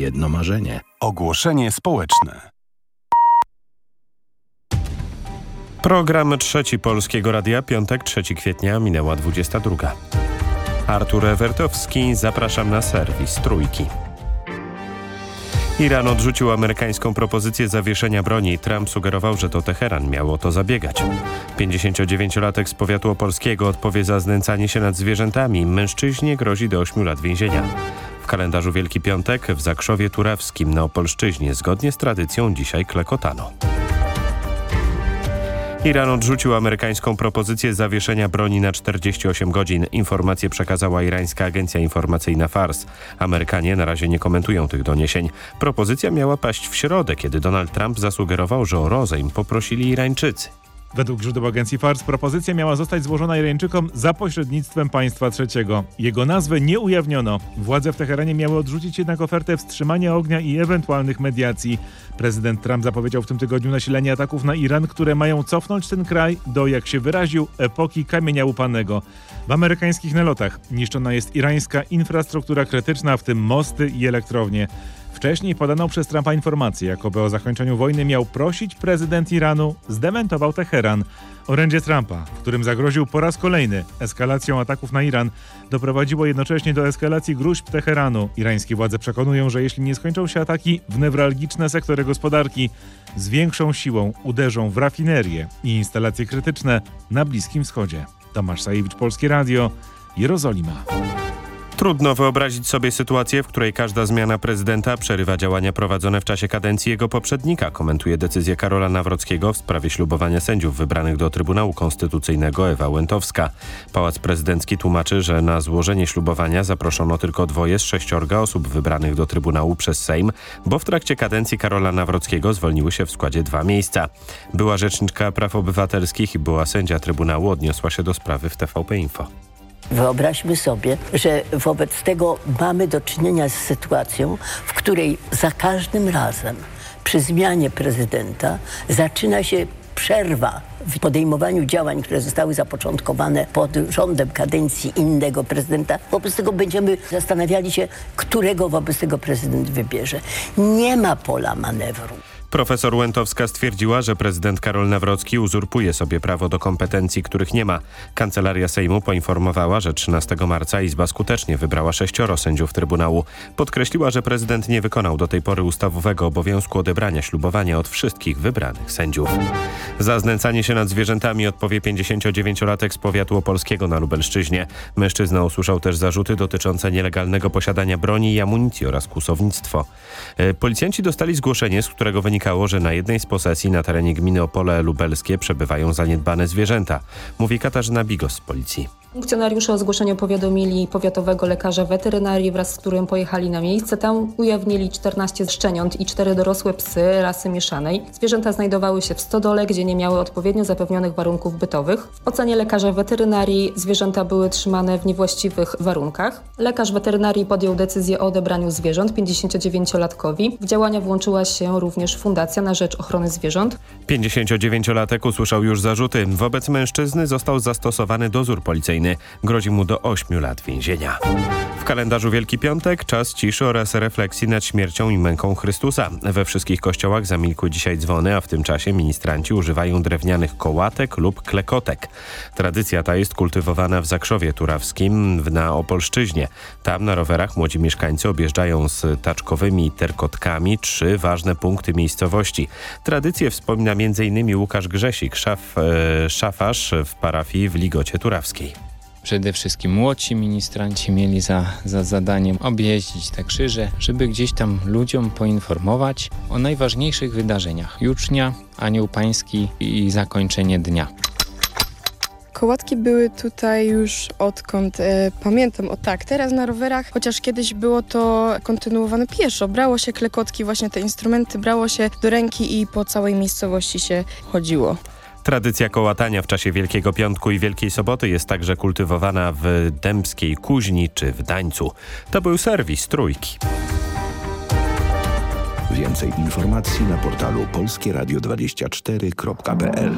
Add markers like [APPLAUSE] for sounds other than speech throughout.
jedno marzenie. Ogłoszenie społeczne. Program Trzeci Polskiego Radia, piątek 3 kwietnia, minęła 22. Artur Ewertowski, zapraszam na serwis Trójki. Iran odrzucił amerykańską propozycję zawieszenia broni. Trump sugerował, że to Teheran miało to zabiegać. 59-latek z powiatu opolskiego odpowie za znęcanie się nad zwierzętami. Mężczyźnie grozi do 8 lat więzienia. W kalendarzu Wielki Piątek w Zakrzowie Turawskim na Opolszczyźnie zgodnie z tradycją dzisiaj klekotano. Iran odrzucił amerykańską propozycję zawieszenia broni na 48 godzin. Informację przekazała irańska agencja informacyjna FARS. Amerykanie na razie nie komentują tych doniesień. Propozycja miała paść w środę, kiedy Donald Trump zasugerował, że o rozejm poprosili Irańczycy. Według źródeł agencji FARS propozycja miała zostać złożona Irańczykom za pośrednictwem państwa trzeciego. Jego nazwę nie ujawniono. Władze w Teheranie miały odrzucić jednak ofertę wstrzymania ognia i ewentualnych mediacji. Prezydent Trump zapowiedział w tym tygodniu nasilenie ataków na Iran, które mają cofnąć ten kraj do, jak się wyraził, epoki kamienia łupanego. W amerykańskich nalotach niszczona jest irańska infrastruktura krytyczna, w tym mosty i elektrownie. Wcześniej podaną przez Trumpa informację, jakoby o zakończeniu wojny miał prosić prezydent Iranu, zdementował Teheran. Orędzie Trumpa, w którym zagroził po raz kolejny eskalacją ataków na Iran, doprowadziło jednocześnie do eskalacji gruźb Teheranu. Irańskie władze przekonują, że jeśli nie skończą się ataki w newralgiczne sektory gospodarki, z większą siłą uderzą w rafinerie i instalacje krytyczne na Bliskim Wschodzie. Tomasz Sajewicz, Polskie Radio, Jerozolima. Trudno wyobrazić sobie sytuację, w której każda zmiana prezydenta przerywa działania prowadzone w czasie kadencji jego poprzednika, komentuje decyzję Karola Nawrockiego w sprawie ślubowania sędziów wybranych do Trybunału Konstytucyjnego Ewa Łętowska. Pałac Prezydencki tłumaczy, że na złożenie ślubowania zaproszono tylko dwoje z sześciorga osób wybranych do Trybunału przez Sejm, bo w trakcie kadencji Karola Nawrockiego zwolniły się w składzie dwa miejsca. Była rzeczniczka praw obywatelskich i była sędzia Trybunału odniosła się do sprawy w TVP Info. Wyobraźmy sobie, że wobec tego mamy do czynienia z sytuacją, w której za każdym razem przy zmianie prezydenta zaczyna się przerwa w podejmowaniu działań, które zostały zapoczątkowane pod rządem kadencji innego prezydenta. Wobec tego będziemy zastanawiali się, którego wobec tego prezydent wybierze. Nie ma pola manewru. Profesor Łętowska stwierdziła, że prezydent Karol Nawrocki uzurpuje sobie prawo do kompetencji, których nie ma. Kancelaria Sejmu poinformowała, że 13 marca Izba skutecznie wybrała sześcioro sędziów Trybunału. Podkreśliła, że prezydent nie wykonał do tej pory ustawowego obowiązku odebrania ślubowania od wszystkich wybranych sędziów. Za znęcanie się nad zwierzętami odpowie 59-latek z powiatu opolskiego na Lubelszczyźnie. Mężczyzna usłyszał też zarzuty dotyczące nielegalnego posiadania broni i amunicji oraz kłusownictwo. E, policjanci dostali zgłoszenie, z którego wynika wynikało, że na jednej z posesji na terenie gminy Opole Lubelskie przebywają zaniedbane zwierzęta, mówi Katarzyna Bigos z policji. Funkcjonariusze o zgłoszeniu powiadomili powiatowego lekarza weterynarii, wraz z którym pojechali na miejsce. Tam ujawnili 14 szczeniąt i 4 dorosłe psy rasy mieszanej. Zwierzęta znajdowały się w stodole, gdzie nie miały odpowiednio zapewnionych warunków bytowych. W ocenie lekarza weterynarii zwierzęta były trzymane w niewłaściwych warunkach. Lekarz weterynarii podjął decyzję o odebraniu zwierząt 59-latkowi. W działania włączyła się również Fundacja na Rzecz Ochrony Zwierząt. 59-latek usłyszał już zarzuty. Wobec mężczyzny został zastosowany dozór policyjny. Grozi mu do 8 lat więzienia. W kalendarzu Wielki Piątek czas ciszy oraz refleksji nad śmiercią i męką Chrystusa. We wszystkich kościołach zamilkły dzisiaj dzwony, a w tym czasie ministranci używają drewnianych kołatek lub klekotek. Tradycja ta jest kultywowana w Zakrzowie Turawskim na Opolszczyźnie. Tam na rowerach młodzi mieszkańcy objeżdżają z taczkowymi terkotkami trzy ważne punkty miejscowości. Tradycję wspomina m.in. Łukasz Grzesik, szaf, e, szafarz w parafii w Ligocie Turawskiej przede wszystkim młodsi ministranci mieli za, za zadaniem objeździć te krzyże, żeby gdzieś tam ludziom poinformować o najważniejszych wydarzeniach jucznia, anioł pański i zakończenie dnia. Kołatki były tutaj już odkąd e, pamiętam. O tak, teraz na rowerach, chociaż kiedyś było to kontynuowane pieszo. Brało się klekotki, właśnie te instrumenty, brało się do ręki i po całej miejscowości się chodziło. Tradycja kołatania w czasie Wielkiego Piątku i Wielkiej Soboty jest także kultywowana w Dębskiej Kuźni czy w Dańcu. To był serwis Trójki. Więcej informacji na portalu polskieradio24.pl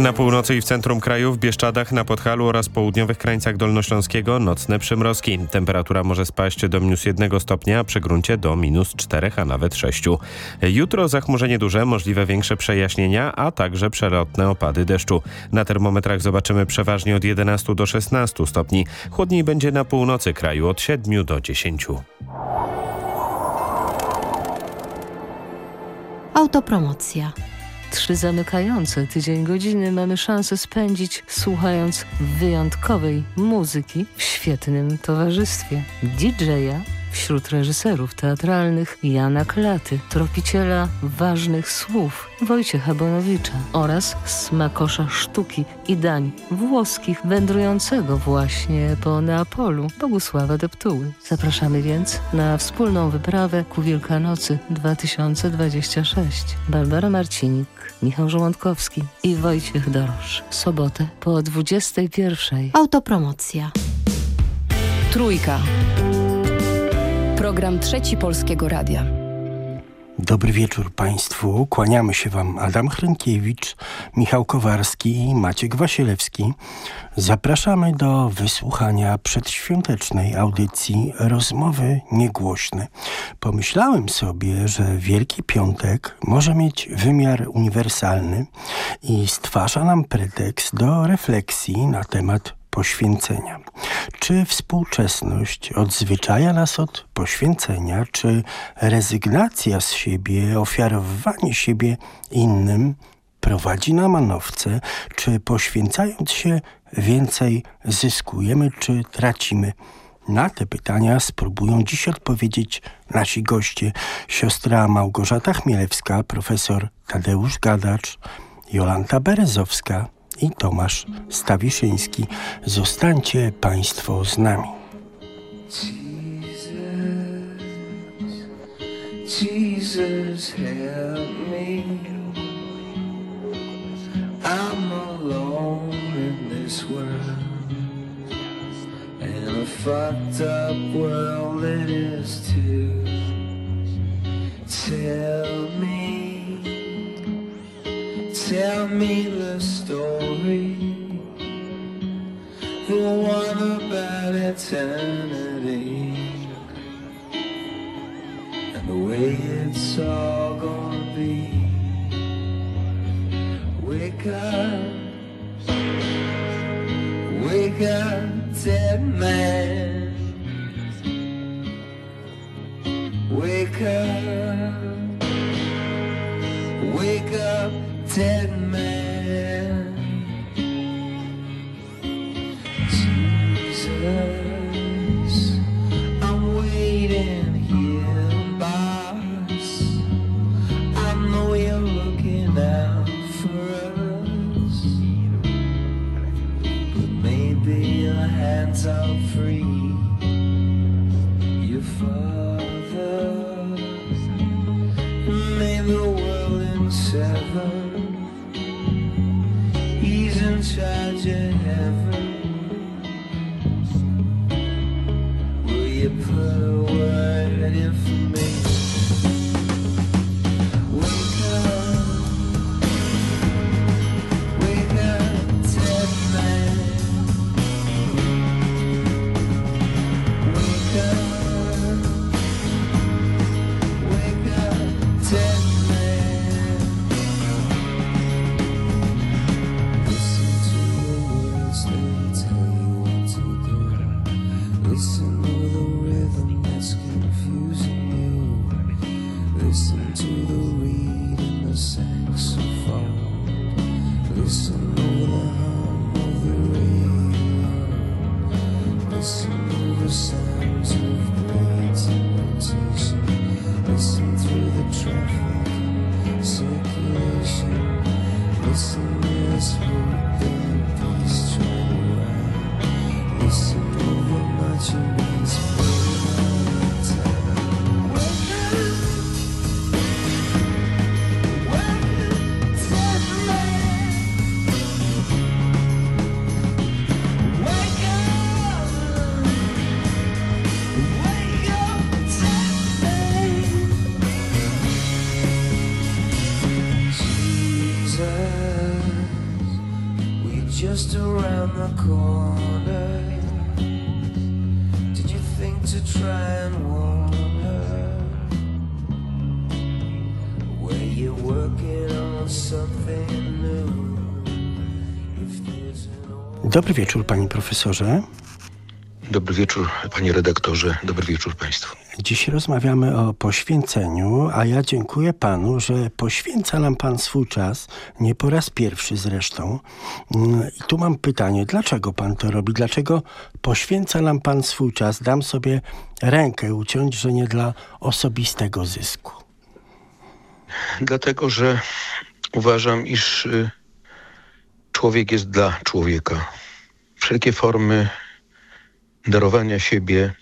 Na północy i w centrum kraju, w Bieszczadach, na Podhalu oraz południowych krańcach Dolnośląskiego nocne przymrozki. Temperatura może spaść do minus jednego stopnia, a przy gruncie do minus czterech, a nawet sześciu. Jutro zachmurzenie duże, możliwe większe przejaśnienia, a także przelotne opady deszczu. Na termometrach zobaczymy przeważnie od 11 do 16 stopni. Chłodniej będzie na północy kraju od 7 do 10. Autopromocja. Trzy zamykające tydzień godziny mamy szansę spędzić słuchając wyjątkowej muzyki w świetnym towarzystwie. DJ-a wśród reżyserów teatralnych Jana Klaty, tropiciela ważnych słów Wojciecha Bonowicza oraz smakosza sztuki i dań włoskich wędrującego właśnie po Neapolu Bogusława Deptuły. Zapraszamy więc na wspólną wyprawę ku Wielkanocy 2026. Barbara Marcinik, Michał Żołądkowski i Wojciech Dorosz. Sobotę po 21. Autopromocja. Trójka. Program Trzeci Polskiego Radia. Dobry wieczór Państwu. Kłaniamy się Wam Adam Hrynkiewicz, Michał Kowarski i Maciek Wasielewski. Zapraszamy do wysłuchania przedświątecznej audycji Rozmowy Niegłośne. Pomyślałem sobie, że Wielki Piątek może mieć wymiar uniwersalny i stwarza nam pretekst do refleksji na temat poświęcenia. Czy współczesność odzwyczaja nas od poświęcenia, czy rezygnacja z siebie, ofiarowanie siebie innym prowadzi na manowce, czy poświęcając się więcej zyskujemy, czy tracimy? Na te pytania spróbują dziś odpowiedzieć nasi goście. Siostra Małgorzata Chmielewska, profesor Tadeusz Gadacz, Jolanta Berezowska, i Tomasz Stawiszyński. Zostańcie Państwo z nami. Jesus, help me. I'm alone in this world, and a fucked up world it is too. Tell me, tell me the story, the one about eternity Listen as Dobry wieczór, panie profesorze. Dobry wieczór, panie redaktorze. Dobry wieczór państwu. Dziś rozmawiamy o poświęceniu, a ja dziękuję panu, że poświęca nam pan swój czas, nie po raz pierwszy zresztą. Mm, I tu mam pytanie, dlaczego pan to robi? Dlaczego poświęca nam pan swój czas? Dam sobie rękę uciąć, że nie dla osobistego zysku. Dlatego, że uważam, iż y, człowiek jest dla człowieka. Wszelkie formy darowania siebie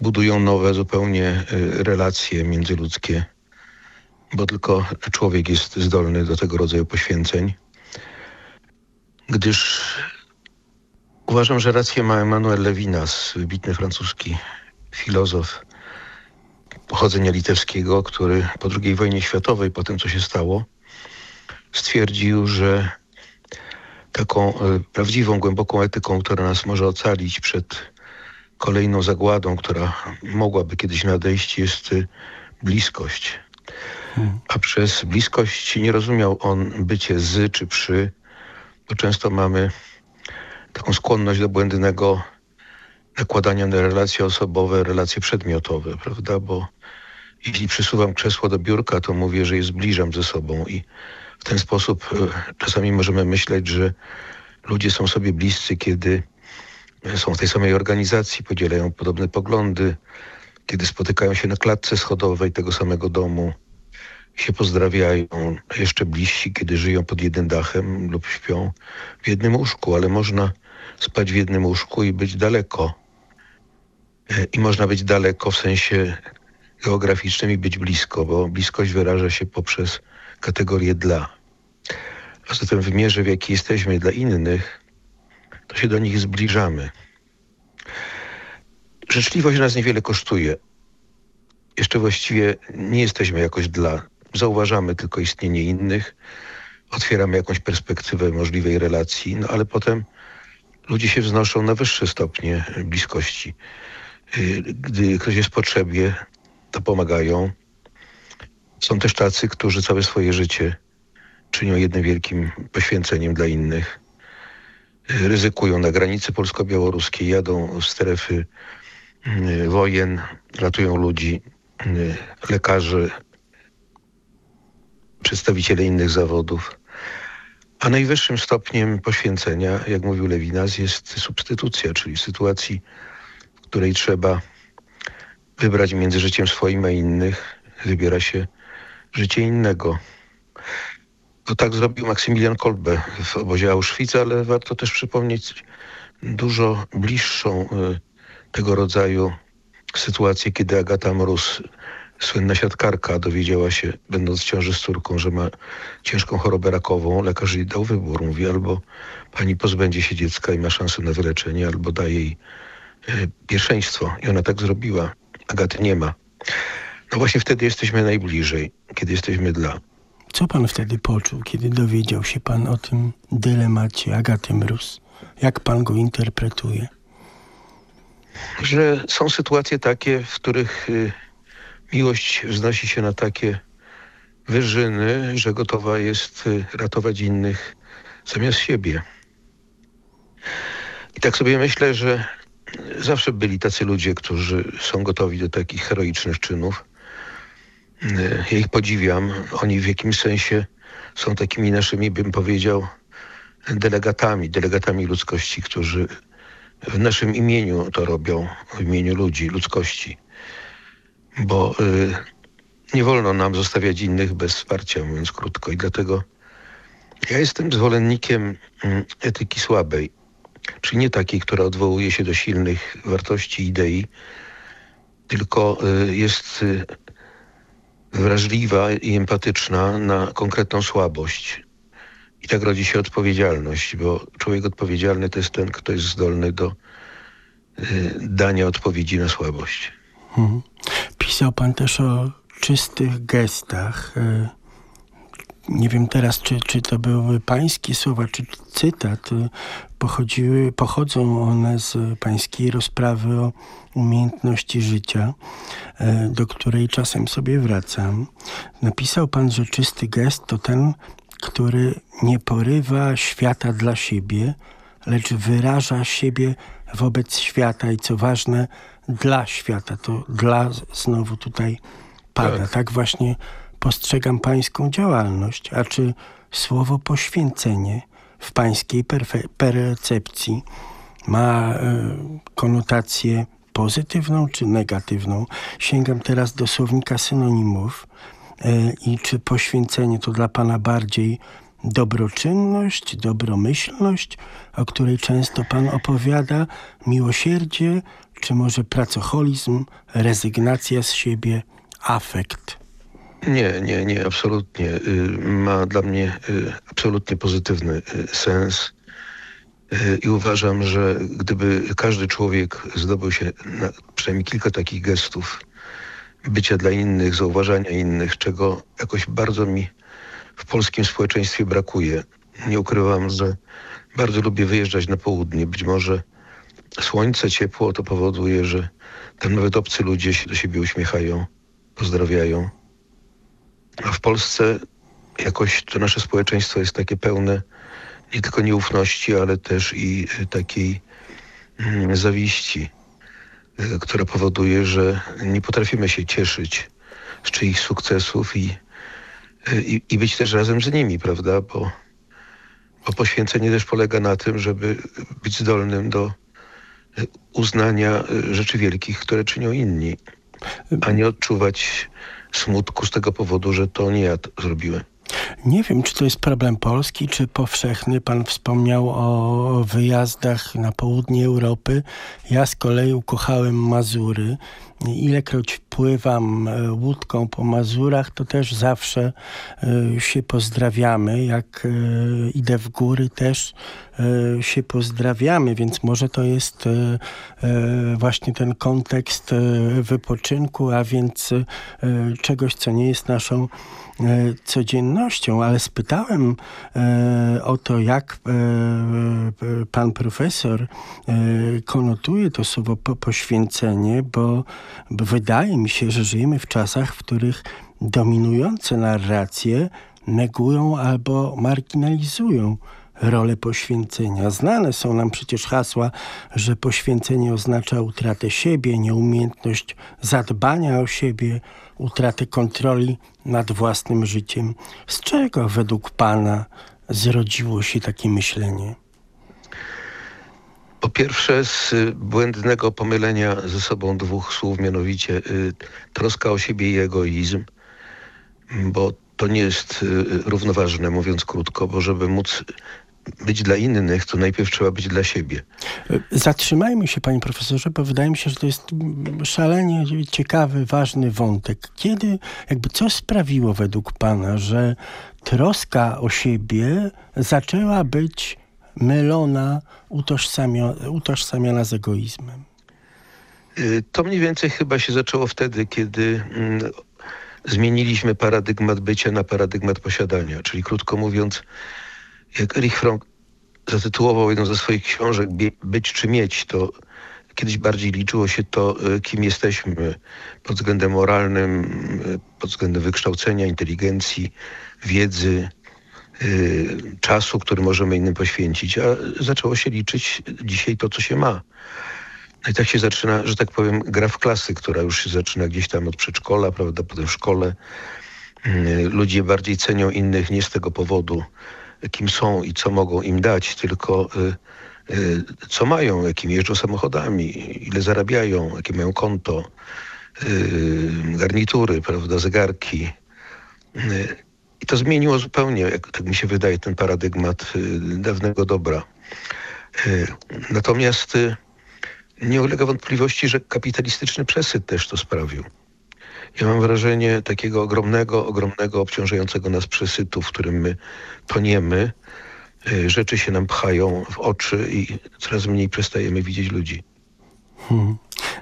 budują nowe zupełnie y, relacje międzyludzkie, bo tylko człowiek jest zdolny do tego rodzaju poświęceń. Gdyż uważam, że rację ma Emmanuel Levinas, wybitny francuski filozof pochodzenia litewskiego, który po II wojnie światowej, po tym co się stało, stwierdził, że taką y, prawdziwą, głęboką etyką, która nas może ocalić przed kolejną zagładą, która mogłaby kiedyś nadejść, jest y, bliskość. A przez bliskość nie rozumiał on bycie z czy przy, bo często mamy taką skłonność do błędnego nakładania na relacje osobowe, relacje przedmiotowe, prawda? Bo jeśli przysuwam krzesło do biurka, to mówię, że je zbliżam ze sobą i w ten sposób e, czasami możemy myśleć, że ludzie są sobie bliscy, kiedy są w tej samej organizacji, podzielają podobne poglądy, kiedy spotykają się na klatce schodowej tego samego domu, się pozdrawiają, jeszcze bliżsi, kiedy żyją pod jednym dachem lub śpią w jednym łóżku, ale można spać w jednym łóżku i być daleko. E, I można być daleko w sensie geograficznym i być blisko, bo bliskość wyraża się poprzez kategorię dla. A zatem w wymiarze, w jaki jesteśmy dla innych, to się do nich zbliżamy. Życzliwość nas niewiele kosztuje. Jeszcze właściwie nie jesteśmy jakoś dla. Zauważamy tylko istnienie innych, otwieramy jakąś perspektywę możliwej relacji, no ale potem ludzie się wznoszą na wyższe stopnie bliskości. Y, Gdy ktoś jest w potrzebie, to pomagają. Są też tacy, którzy całe swoje życie czynią jednym wielkim poświęceniem dla innych. Ryzykują na granicy polsko-białoruskiej, jadą w strefy y, wojen, ratują ludzi, y, lekarze, przedstawiciele innych zawodów. A najwyższym stopniem poświęcenia, jak mówił Lewinas, jest substytucja, czyli w sytuacji, w której trzeba wybrać między życiem swoim a innych, wybiera się życie innego. To tak zrobił Maksymilian Kolbe w obozie Auschwitz, ale warto też przypomnieć dużo bliższą y, tego rodzaju sytuację, kiedy Agata Mróz, słynna siatkarka, dowiedziała się, będąc w ciąży z córką, że ma ciężką chorobę rakową. Lekarz jej dał wybór. Mówi albo pani pozbędzie się dziecka i ma szansę na wyleczenie, albo daje jej y, pierwszeństwo. I ona tak zrobiła. Agaty nie ma. No właśnie wtedy jesteśmy najbliżej, kiedy jesteśmy dla. Co pan wtedy poczuł, kiedy dowiedział się pan o tym dylemacie Agaty Mróz? Jak pan go interpretuje? Że są sytuacje takie, w których y, miłość wznosi się na takie wyżyny, że gotowa jest y, ratować innych zamiast siebie. I tak sobie myślę, że zawsze byli tacy ludzie, którzy są gotowi do takich heroicznych czynów. Ja ich podziwiam. Oni w jakimś sensie są takimi naszymi, bym powiedział, delegatami, delegatami ludzkości, którzy w naszym imieniu to robią, w imieniu ludzi, ludzkości. Bo y, nie wolno nam zostawiać innych bez wsparcia, mówiąc krótko. I dlatego ja jestem zwolennikiem mm, etyki słabej, czyli nie takiej, która odwołuje się do silnych wartości, idei, tylko y, jest wrażliwa i empatyczna na konkretną słabość. I tak rodzi się odpowiedzialność, bo człowiek odpowiedzialny to jest ten, kto jest zdolny do y, dania odpowiedzi na słabość. Mhm. Pisał pan też o czystych gestach. E, nie wiem teraz, czy, czy to były pańskie słowa, czy cytat, pochodziły, pochodzą one z pańskiej rozprawy o umiejętności życia, y, do której czasem sobie wracam. Napisał pan, że czysty gest to ten, który nie porywa świata dla siebie, lecz wyraża siebie wobec świata i co ważne, dla świata. To dla znowu tutaj pada. Tak, tak właśnie postrzegam pańską działalność. A czy słowo poświęcenie w pańskiej percepcji ma y, konotację pozytywną czy negatywną? Sięgam teraz do słownika synonimów. Y, I czy poświęcenie to dla pana bardziej dobroczynność, dobromyślność, o której często Pan opowiada, miłosierdzie, czy może pracoholizm, rezygnacja z siebie, afekt? Nie, nie, nie, absolutnie. Y, ma dla mnie y, absolutnie pozytywny y, sens. I uważam, że gdyby każdy człowiek zdobył się na przynajmniej kilka takich gestów bycia dla innych, zauważania innych, czego jakoś bardzo mi w polskim społeczeństwie brakuje. Nie ukrywam, że bardzo lubię wyjeżdżać na południe. Być może słońce, ciepło to powoduje, że tam nawet obcy ludzie się do siebie uśmiechają, pozdrawiają. A w Polsce jakoś to nasze społeczeństwo jest takie pełne nie tylko nieufności, ale też i takiej mm, zawiści, y, która powoduje, że nie potrafimy się cieszyć z czyichś sukcesów i i, i być też razem z nimi, prawda? Bo, bo poświęcenie też polega na tym, żeby być zdolnym do uznania rzeczy wielkich, które czynią inni, a nie odczuwać smutku z tego powodu, że to nie ja to zrobiłem. Nie wiem, czy to jest problem polski, czy powszechny. Pan wspomniał o wyjazdach na południe Europy. Ja z kolei ukochałem Mazury. Ilekroć pływam e, łódką po Mazurach, to też zawsze e, się pozdrawiamy. Jak e, idę w góry, też się pozdrawiamy, więc może to jest właśnie ten kontekst wypoczynku, a więc czegoś, co nie jest naszą codziennością, ale spytałem o to, jak pan profesor konotuje to słowo poświęcenie, bo wydaje mi się, że żyjemy w czasach, w których dominujące narracje negują albo marginalizują rolę poświęcenia. Znane są nam przecież hasła, że poświęcenie oznacza utratę siebie, nieumiejętność zadbania o siebie, utratę kontroli nad własnym życiem. Z czego według Pana zrodziło się takie myślenie? Po pierwsze z błędnego pomylenia ze sobą dwóch słów, mianowicie y, troska o siebie i egoizm, bo to nie jest y, równoważne, mówiąc krótko, bo żeby móc być dla innych, to najpierw trzeba być dla siebie. Zatrzymajmy się, panie profesorze, bo wydaje mi się, że to jest szalenie ciekawy, ważny wątek. Kiedy, jakby co sprawiło według pana, że troska o siebie zaczęła być mylona, utożsamiona z egoizmem? Y, to mniej więcej chyba się zaczęło wtedy, kiedy mm, zmieniliśmy paradygmat bycia na paradygmat posiadania. Czyli krótko mówiąc, jak Erich Fromm zatytułował jedną ze swoich książek Być czy mieć, to kiedyś bardziej liczyło się to, e, kim jesteśmy pod względem moralnym, e, pod względem wykształcenia, inteligencji, wiedzy, e, czasu, który możemy innym poświęcić, a zaczęło się liczyć dzisiaj to, co się ma. No i tak się zaczyna, że tak powiem, gra w klasy, która już się zaczyna gdzieś tam od przedszkola, prawda, potem w szkole. Ludzie bardziej cenią innych nie z tego powodu, kim są i co mogą im dać, tylko y, y, co mają, jakim jeżdżą samochodami, ile zarabiają, jakie mają konto, y, garnitury, prawda, zegarki. I to zmieniło zupełnie, jak tak mi się wydaje, ten paradygmat dawnego dobra. Natomiast nie ulega wątpliwości, że kapitalistyczny przesyt też to sprawił. Ja mam wrażenie takiego ogromnego, ogromnego, obciążającego nas przesytu, w którym my toniemy. Y, rzeczy się nam pchają w oczy i coraz mniej przestajemy widzieć ludzi. Hmm.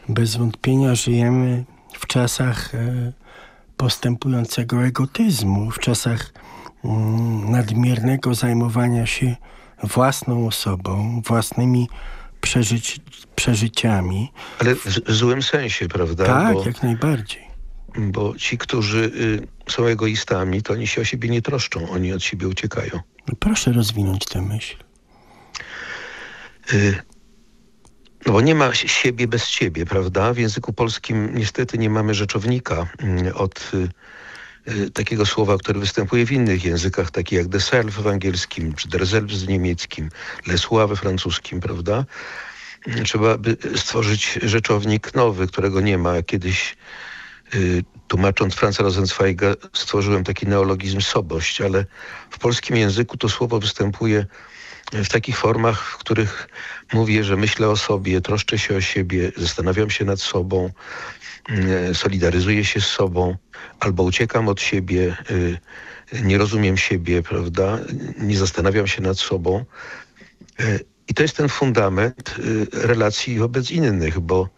Bez wątpienia żyjemy w czasach e, postępującego egotyzmu, w czasach mm, nadmiernego zajmowania się własną osobą, własnymi przeżyci, przeżyciami. Ale w, w złym sensie, prawda? Tak, bo, jak najbardziej. bo ci, którzy y, są egoistami, to oni się o siebie nie troszczą, oni od siebie uciekają. No proszę rozwinąć tę myśl. Y, bo nie ma siebie bez siebie, prawda? W języku polskim niestety nie mamy rzeczownika mm, od y, y, takiego słowa, które występuje w innych językach, takich jak the self w angielskim, czy der selbst w niemieckim, le soi we francuskim, prawda? Trzeba by stworzyć rzeczownik nowy, którego nie ma. Kiedyś y, tłumacząc Franza Rosenzweiga stworzyłem taki neologizm sobość, ale w polskim języku to słowo występuje w takich formach, w których mówię, że myślę o sobie, troszczę się o siebie, zastanawiam się nad sobą, mm, solidaryzuję się z sobą, albo uciekam od siebie, y, nie rozumiem siebie, prawda? Nie zastanawiam się nad sobą. Y, I to jest ten fundament y, relacji wobec innych, bo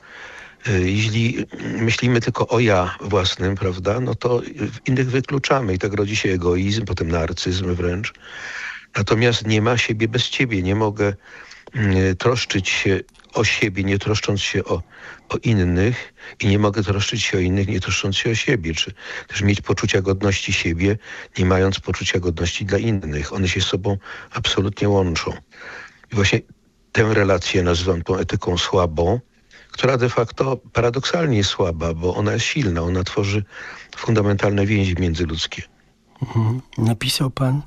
jeśli myślimy tylko o ja własnym, prawda, no to innych wykluczamy i tak rodzi się egoizm, potem narcyzm wręcz. Natomiast nie ma siebie bez ciebie. Nie mogę mm, troszczyć się o siebie, nie troszcząc się o, o innych i nie mogę troszczyć się o innych, nie troszcząc się o siebie, czy też mieć poczucia godności siebie, nie mając poczucia godności dla innych. One się z sobą absolutnie łączą. I właśnie tę relację nazywam tą etyką słabą, która de facto paradoksalnie jest słaba, bo ona jest silna, ona tworzy fundamentalne więzi międzyludzkie. Mhm. Napisał pan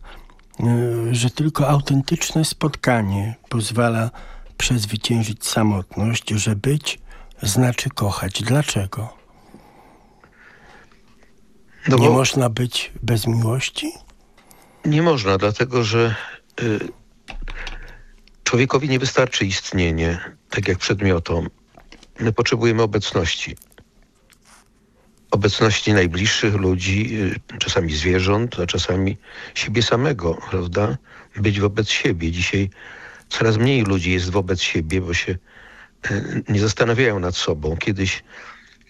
E, że tylko autentyczne spotkanie pozwala przezwyciężyć samotność, że być znaczy kochać. Dlaczego? No nie można być bez miłości? Nie można, dlatego że y, człowiekowi nie wystarczy istnienie, tak jak przedmiotom. My potrzebujemy obecności obecności najbliższych ludzi, y, czasami zwierząt, a czasami siebie samego, prawda? Być wobec siebie. Dzisiaj coraz mniej ludzi jest wobec siebie, bo się y, nie zastanawiają nad sobą. Kiedyś,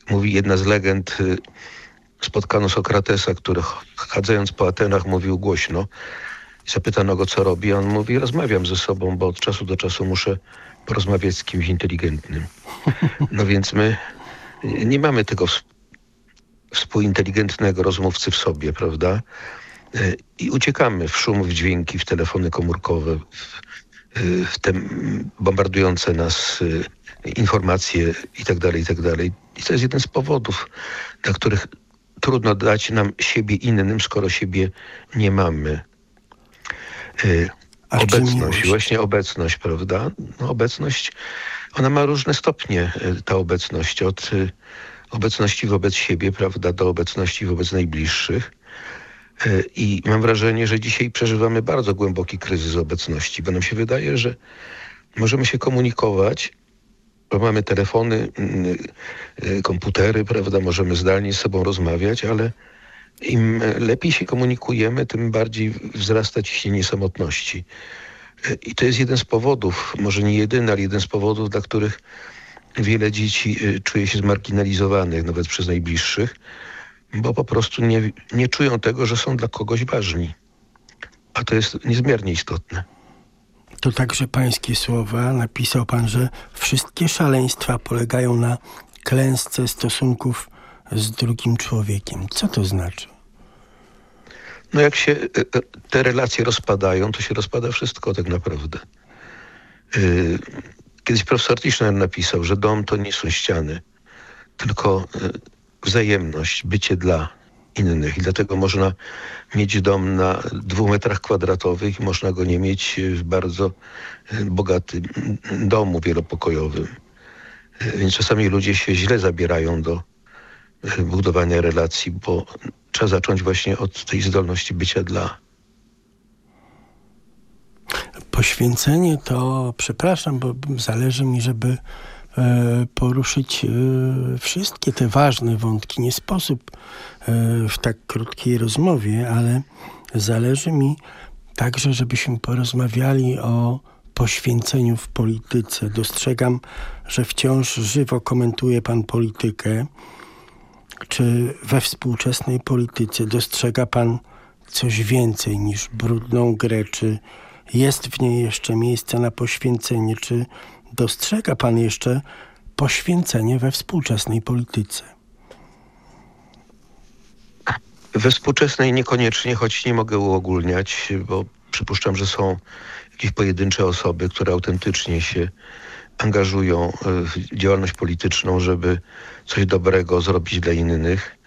mówi jedna z legend, y, spotkano Sokratesa, który chadzając po Atenach mówił głośno zapytano go, co robi. On mówi, rozmawiam ze sobą, bo od czasu do czasu muszę porozmawiać z kimś inteligentnym. No więc my nie mamy tego współinteligentnego rozmówcy w sobie, prawda? E, I uciekamy w szum, w dźwięki, w telefony komórkowe, w, e, w te bombardujące nas e, informacje i tak dalej, i tak. I to jest jeden z powodów, dla których trudno dać nam siebie innym, skoro siebie nie mamy. A obecność, właśnie obecność, prawda? No, obecność, ona ma różne stopnie, ta obecność, od obecności wobec siebie, prawda, do obecności wobec najbliższych. E, I mam wrażenie, że dzisiaj przeżywamy bardzo głęboki kryzys obecności, bo nam się wydaje, że możemy się komunikować, bo mamy telefony, mm, e, komputery, prawda, możemy zdalnie z sobą rozmawiać, ale im lepiej się komunikujemy, tym bardziej wzrasta ciśnienie samotności. I to jest jeden z powodów, może nie jedyny, ale jeden z powodów, dla których wiele dzieci y, czuje się zmarginalizowanych nawet przez najbliższych, bo po prostu nie, nie czują tego, że są dla kogoś ważni. A to jest niezmiernie istotne. To także pańskie słowa. Napisał pan, że wszystkie szaleństwa polegają na klęsce stosunków z drugim człowiekiem. Co to znaczy? No jak się y, y, te relacje rozpadają, to się rozpada wszystko tak naprawdę. Kiedyś profesor Tischner napisał, że dom to nie są ściany, tylko e, wzajemność, bycie dla innych. I dlatego można mieć dom na dwóch metrach kwadratowych i można go nie mieć w bardzo e, bogatym domu wielopokojowym. E, więc czasami ludzie się źle zabierają do budowania relacji, bo trzeba zacząć właśnie od tej zdolności bycia dla Poświęcenie to, przepraszam, bo zależy mi, żeby e, poruszyć e, wszystkie te ważne wątki. Nie sposób e, w tak krótkiej rozmowie, ale zależy mi także, żebyśmy porozmawiali o poświęceniu w polityce. Dostrzegam, że wciąż żywo komentuje pan politykę. Czy we współczesnej polityce dostrzega pan coś więcej niż brudną grę? Czy jest w niej jeszcze miejsce na poświęcenie? Czy dostrzega pan jeszcze poświęcenie we współczesnej polityce? We współczesnej niekoniecznie, choć nie mogę uogólniać, bo przypuszczam, że są jakieś pojedyncze osoby, które autentycznie się angażują e, w działalność polityczną, żeby coś dobrego zrobić dla innych.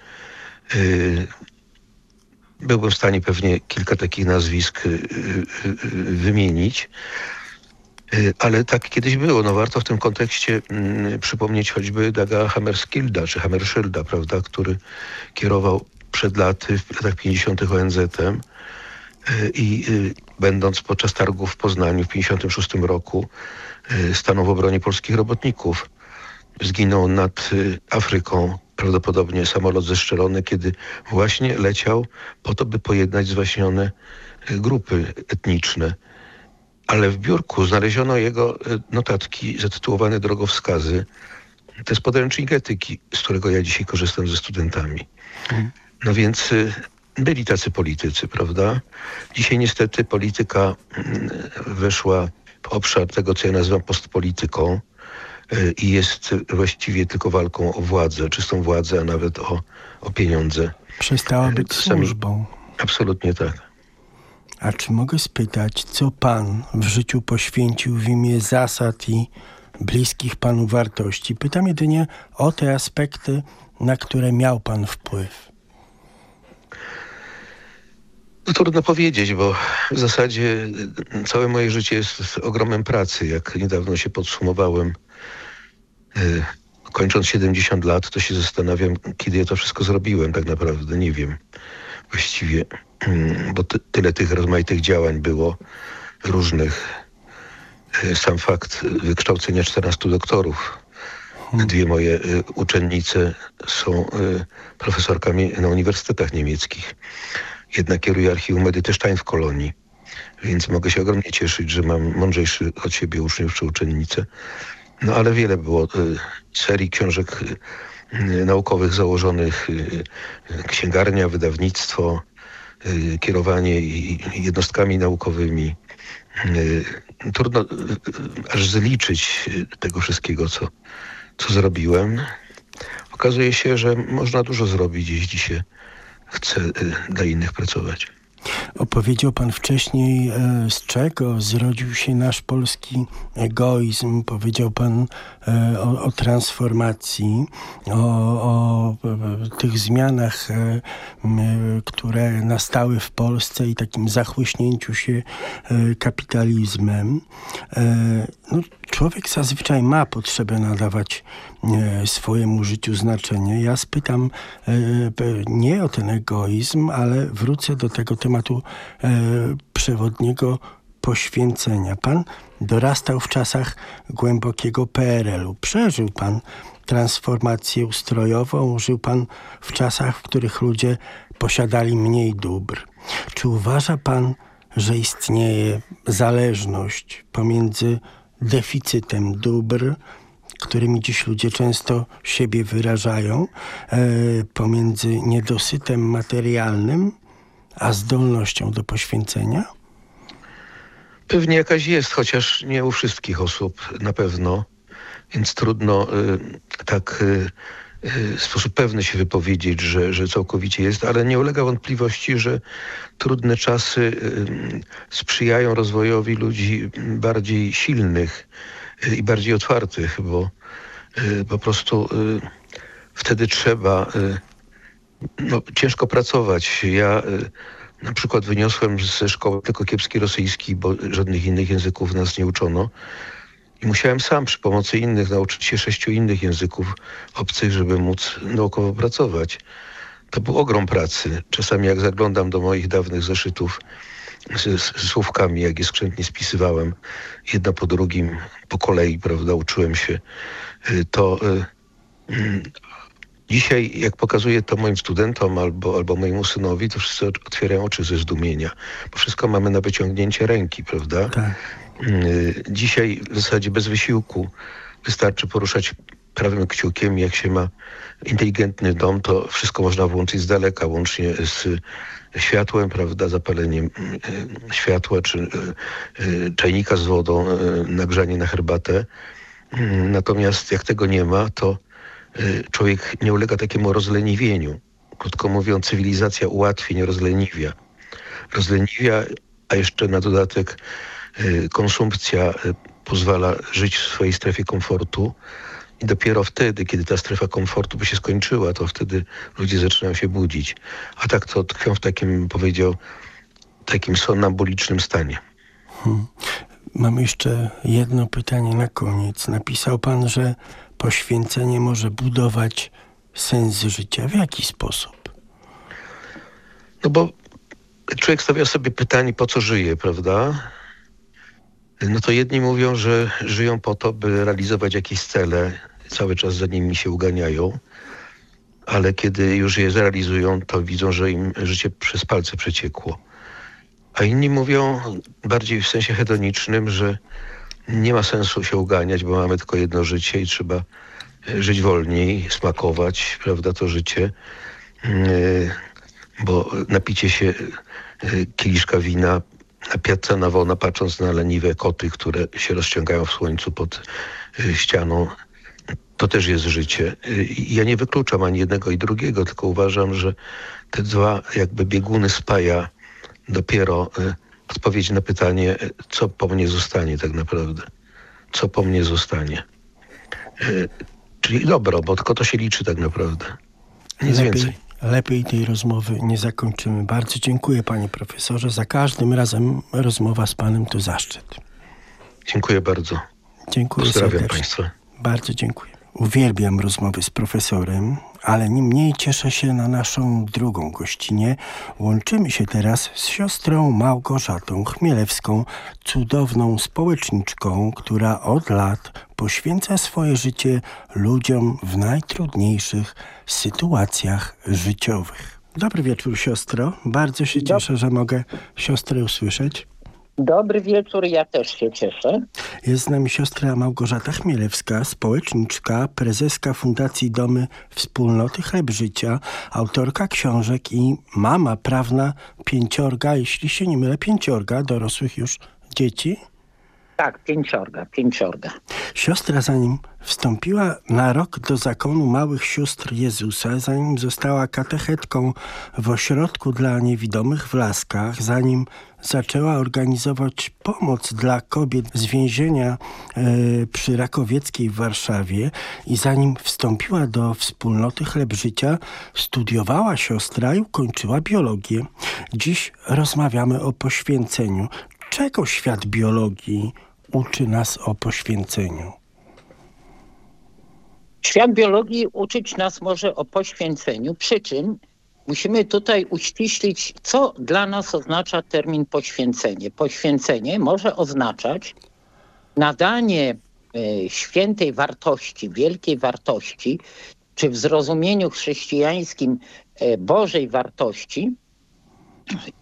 E, Byłbym w stanie pewnie kilka takich nazwisk e, wymienić. Ale tak kiedyś było. No warto w tym kontekście mm, przypomnieć choćby Daga Hammerskilda, czy Hammerschilda, prawda, który kierował przed laty, w latach 50. ONZ-em i będąc podczas targów w Poznaniu w 56 roku stanął w obronie polskich robotników. Zginął nad y, Afryką, prawdopodobnie samolot zestrzelony, kiedy właśnie leciał po to, by pojednać zwaśnione y, grupy etniczne. Ale w biurku znaleziono jego y, notatki zatytułowane Drogowskazy. To jest podręcznik etyki, z którego ja dzisiaj korzystam ze studentami. No więc y, byli tacy politycy, prawda? Dzisiaj niestety polityka mm, weszła obszar tego, co ja nazywam postpolityką y, i jest właściwie tylko walką o władzę, czystą władzę, a nawet o, o pieniądze. Przestała być Czasami- służbą. Absolutnie tak. A czy mogę spytać, co pan w życiu poświęcił w imię zasad i bliskich panu wartości? Pytam jedynie o te aspekty, na które miał pan wpływ. No, trudno powiedzieć, bo w zasadzie całe moje życie jest ogromem pracy. Jak niedawno się podsumowałem, y, kończąc 70 lat, to się zastanawiam, kiedy ja to wszystko zrobiłem tak naprawdę. Nie wiem właściwie, mm, bo ty, tyle tych rozmaitych działań było różnych. Y, Sam fakt wykształcenia 14 doktorów. Dwie moje y, uczennice są profesorkami na uniwersytetach niemieckich. Jedna kieruje archiwum Edyty Stein w Kolonii, więc mogę się ogromnie cieszyć, że mam mądrzejszy od siebie uczniów czy uczennice. No ale wiele było y, serii książek y, y, naukowych założonych, y, y, księgarnia, wydawnictwo, y, kierowanie jednostkami naukowymi. Trudno aż zliczyć tego wszystkiego, co, co zrobiłem. Okazuje się, że można dużo zrobić, jeśli się chce y, dla innych pracować. Opowiedział pan wcześniej, e, z czego zrodził się nasz polski egoizm. Powiedział pan e, o, o transformacji, o, o e, tych zmianach, które nastały w Polsce i takim zachłyśnięciu się kapitalizmem. No, człowiek zazwyczaj ma potrzebę nadawać e, swojemu życiu znaczenie. Ja spytam e, nie o ten egoizm, ale wrócę do tego tematu e, przewodniego poświęcenia. Pan dorastał w czasach głębokiego PRL-u. Przeżył pan transformację ustrojową, żył pan w czasach, w których ludzie posiadali mniej dóbr. Czy uważa pan, że istnieje zależność pomiędzy deficytem dóbr, którymi dziś ludzie często siebie wyrażają, e, pomiędzy niedosytem materialnym, a zdolnością do poświęcenia? Pewnie jakaś jest, chociaż nie u wszystkich osób na pewno, więc trudno y, tak y, w sposób pewny się wypowiedzieć, że, że całkowicie jest, ale nie ulega wątpliwości, że trudne czasy sprzyjają rozwojowi ludzi bardziej silnych y, i bardziej otwartych, bo y, po prostu y, wtedy trzeba no, ciężko pracować. Ja na przykład wyniosłem ze szkoły tylko kiepski rosyjski, bo żadnych innych języków nas nie uczono. I musiałem sam przy pomocy innych nauczyć się sześciu innych języków obcych, żeby móc naukowo pracować. To był ogrom pracy. Czasami jak zaglądam do moich dawnych zeszytów z, z słówkami, jak je skrzętnie spisywałem, jedno po drugim, po kolei, prawda, uczyłem się, y, to y, mm, Dzisiaj, jak pokazuję to moim studentom albo, albo mojemu synowi, to wszyscy ot- otwierają oczy ze zdumienia, bo wszystko mamy na wyciągnięcie ręki, prawda? Tak. Y, Dzisiaj w zasadzie bez wysiłku wystarczy poruszać prawym kciukiem, jak się ma inteligentny dom, to wszystko można włączyć z daleka, łącznie z światłem, prawda, zapaleniem e, światła, czy e, czajnika z wodą, nagrzanie na herbatę. Natomiast jak tego nie ma, to człowiek nie ulega takiemu rozleniwieniu. Krótko mówiąc, cywilizacja ułatwień rozleniwia. Rozleniwia, a jeszcze na dodatek konsumpcja e, pozwala żyć w swojej strefie komfortu. I dopiero wtedy, kiedy ta strefa komfortu by się skończyła, to wtedy ludzie zaczynają się budzić. A tak to tkwią w takim, powiedział, takim somnambulicznym stanie. Hmm. Mam jeszcze jedno pytanie na koniec. Napisał pan, że poświęcenie może budować sens życia. W jaki sposób? No bo człowiek stawia sobie pytanie, po co żyje, prawda? No to jedni mówią, że żyją po to, by realizować jakieś cele, cały czas za nimi się uganiają, ale kiedy już je zrealizują, to widzą, że im życie przez palce przeciekło. A inni mówią bardziej w sensie hedonicznym, że nie ma sensu się uganiać, bo mamy tylko jedno życie i trzeba e, żyć wolniej, smakować, prawda, to życie, Yy, bo napicie się yy, kieliszka wina, napiatca nawona, patrząc na leniwe koty, które się rozciągają w słońcu pod yy, ścianą, to też jest życie. I Ja nie wykluczam ani jednego i drugiego, tylko uważam, że te dwa jakby bieguny spaja dopiero y, odpowiedź na pytanie, co po mnie zostanie tak naprawdę. Co po mnie zostanie. Czyli dobro, bo tylko to się liczy tak naprawdę. Nic lepiej, więcej. Lepiej tej rozmowy nie zakończymy. Bardzo dziękuję panie profesorze. Za każdym razem rozmowa z panem to zaszczyt. Dziękuję bardzo. Dziękuję Pozdrawiam serdecznie. Państwa. Bardzo dziękuję. Uwielbiam rozmowy z profesorem, ale nie mniej cieszę się na naszą drugą gościnę. Łączymy się teraz z siostrą Małgorzatą Chmielewską, cudowną społeczniczką, która od lat poświęca swoje życie ludziom w najtrudniejszych sytuacjach życiowych. Dobry wieczór, siostro. Bardzo się cieszę, że mogę siostrę usłyszeć. Dobry wieczór, ja też się cieszę. Jest z nami siostra Małgorzata Chmielewska, społeczniczka, prezeska Fundacji Domy Wspólnoty Chleb Życia, autorka książek i mama prawna pięciorga, jeśli się nie mylę, pięciorga dorosłych już dzieci. Tak, pięciorga, pięciorga. Siostra zanim wstąpiła na rok do zakonu małych sióstr Jezusa, zanim została katechetką w ośrodku dla niewidomych w Laskach, zanim zaczęła organizować pomoc dla kobiet z więzienia e, przy Rakowieckiej w Warszawie i zanim wstąpiła do wspólnoty Chleb Życia, studiowała siostra i ukończyła biologię. Dziś rozmawiamy o poświęceniu. Czego świat biologii uczy nas o poświęceniu? Świat biologii uczyć nas może o poświęceniu, przy czym musimy tutaj uściślić, co dla nas oznacza termin poświęcenie. Poświęcenie może oznaczać nadanie e, świętej wartości, wielkiej wartości, czy w zrozumieniu chrześcijańskim e, Bożej wartości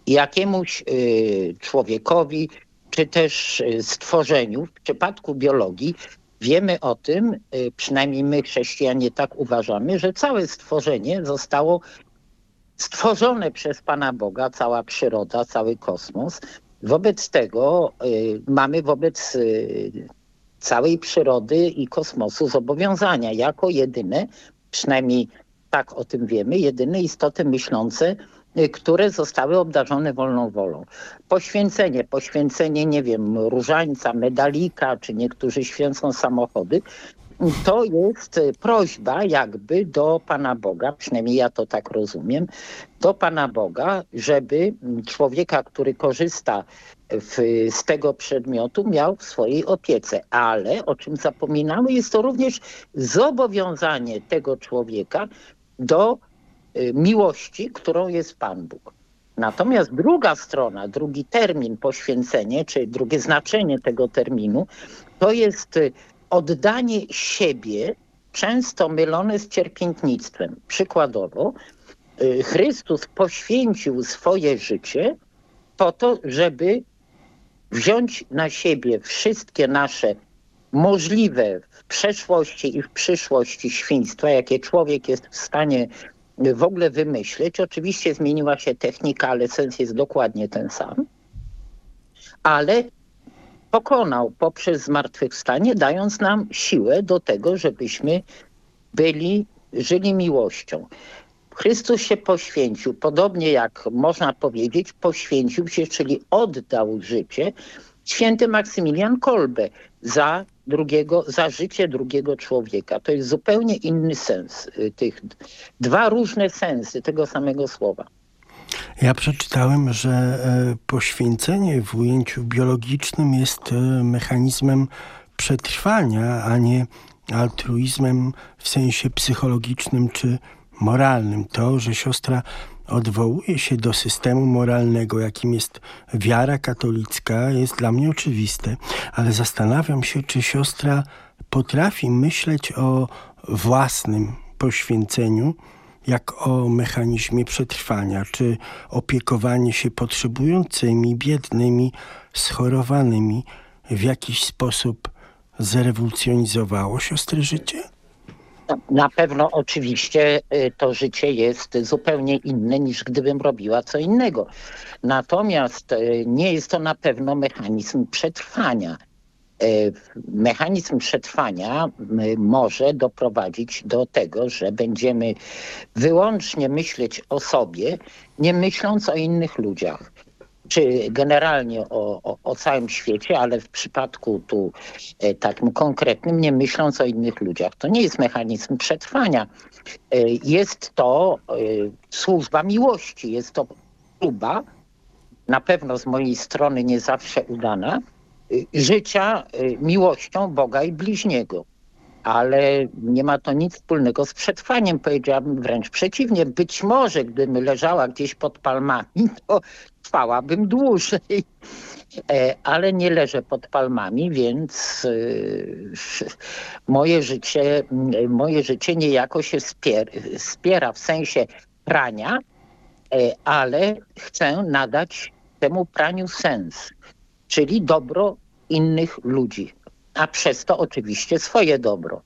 jakiemuś e, człowiekowi, czy też stworzeniu. W przypadku biologii wiemy o tym, przynajmniej my chrześcijanie tak uważamy, że całe stworzenie zostało stworzone przez Pana Boga, cała przyroda, cały kosmos. Wobec tego y, mamy wobec y, całej przyrody i kosmosu zobowiązania jako jedyne, przynajmniej tak o tym wiemy, jedyne istoty myślące, y, które zostały obdarzone wolną wolą. Poświęcenie, poświęcenie, nie wiem, różańca, medalika, czy niektórzy święcą samochody, to jest y, prośba jakby do Pana Boga, przynajmniej ja to tak rozumiem, do Pana Boga, żeby człowieka, który korzysta w, z tego przedmiotu miał w swojej opiece. Ale, o czym zapominamy, jest to również zobowiązanie tego człowieka do y, miłości, którą jest Pan Bóg. Natomiast druga strona, drugi termin poświęcenie, czy drugie znaczenie tego terminu, to jest y, oddanie siebie, często mylone z cierpiętnictwem. Przykładowo, y, Chrystus poświęcił swoje życie po to, żeby wziąć na siebie wszystkie nasze możliwe w przeszłości i w przyszłości świństwa, jakie człowiek jest w stanie w ogóle wymyśleć. Oczywiście zmieniła się technika, ale sens jest dokładnie ten sam. Ale pokonał poprzez zmartwychwstanie, dając nam siłę do tego, żebyśmy byli, żyli miłością. Chrystus się poświęcił, podobnie jak można powiedzieć, poświęcił się, czyli oddał życie święty Maksymilian Kolbe za drugiego, za życie drugiego człowieka. To jest zupełnie inny sens y, tych, dwa różne sensy tego samego słowa. Ja przeczytałem, że e, poświęcenie w ujęciu biologicznym jest e, mechanizmem przetrwania, a nie altruizmem w sensie psychologicznym czy moralnym. To, że siostra odwołuje się do systemu moralnego, jakim jest wiara katolicka, jest dla mnie oczywiste, ale zastanawiam się, czy siostra potrafi myśleć o własnym poświęceniu, jak o mechanizmie przetrwania, czy opiekowanie się potrzebującymi, biednymi, schorowanymi w jakiś sposób zrewolucjonizowało siostry życie? Na pewno oczywiście y, to życie jest zupełnie inne niż gdybym robiła co innego. Natomiast y, nie jest to na pewno mechanizm przetrwania. Y, Mechanizm przetrwania może doprowadzić do tego, że będziemy wyłącznie myśleć o sobie, nie myśląc o innych ludziach czy generalnie o, o, o całym świecie, ale w przypadku tu e, takim konkretnym, nie myśląc o innych ludziach. To nie jest mechanizm przetrwania. E, jest to e, służba miłości, jest to próba, na pewno z mojej strony nie zawsze udana, e, życia e, miłością Boga i bliźniego. Ale nie ma to nic wspólnego z przetrwaniem, powiedziałabym wręcz przeciwnie. Być może gdybym leżała gdzieś pod palmami, [LAUGHS] to trwałabym dłużej. E, Ale nie leżę pod palmami, więc e, [LAUGHS] moje życie, moje życie niejako się spier, wspiera w sensie prania, e, ale chcę nadać temu praniu sens, czyli dobro innych ludzi, a przez to oczywiście swoje dobro.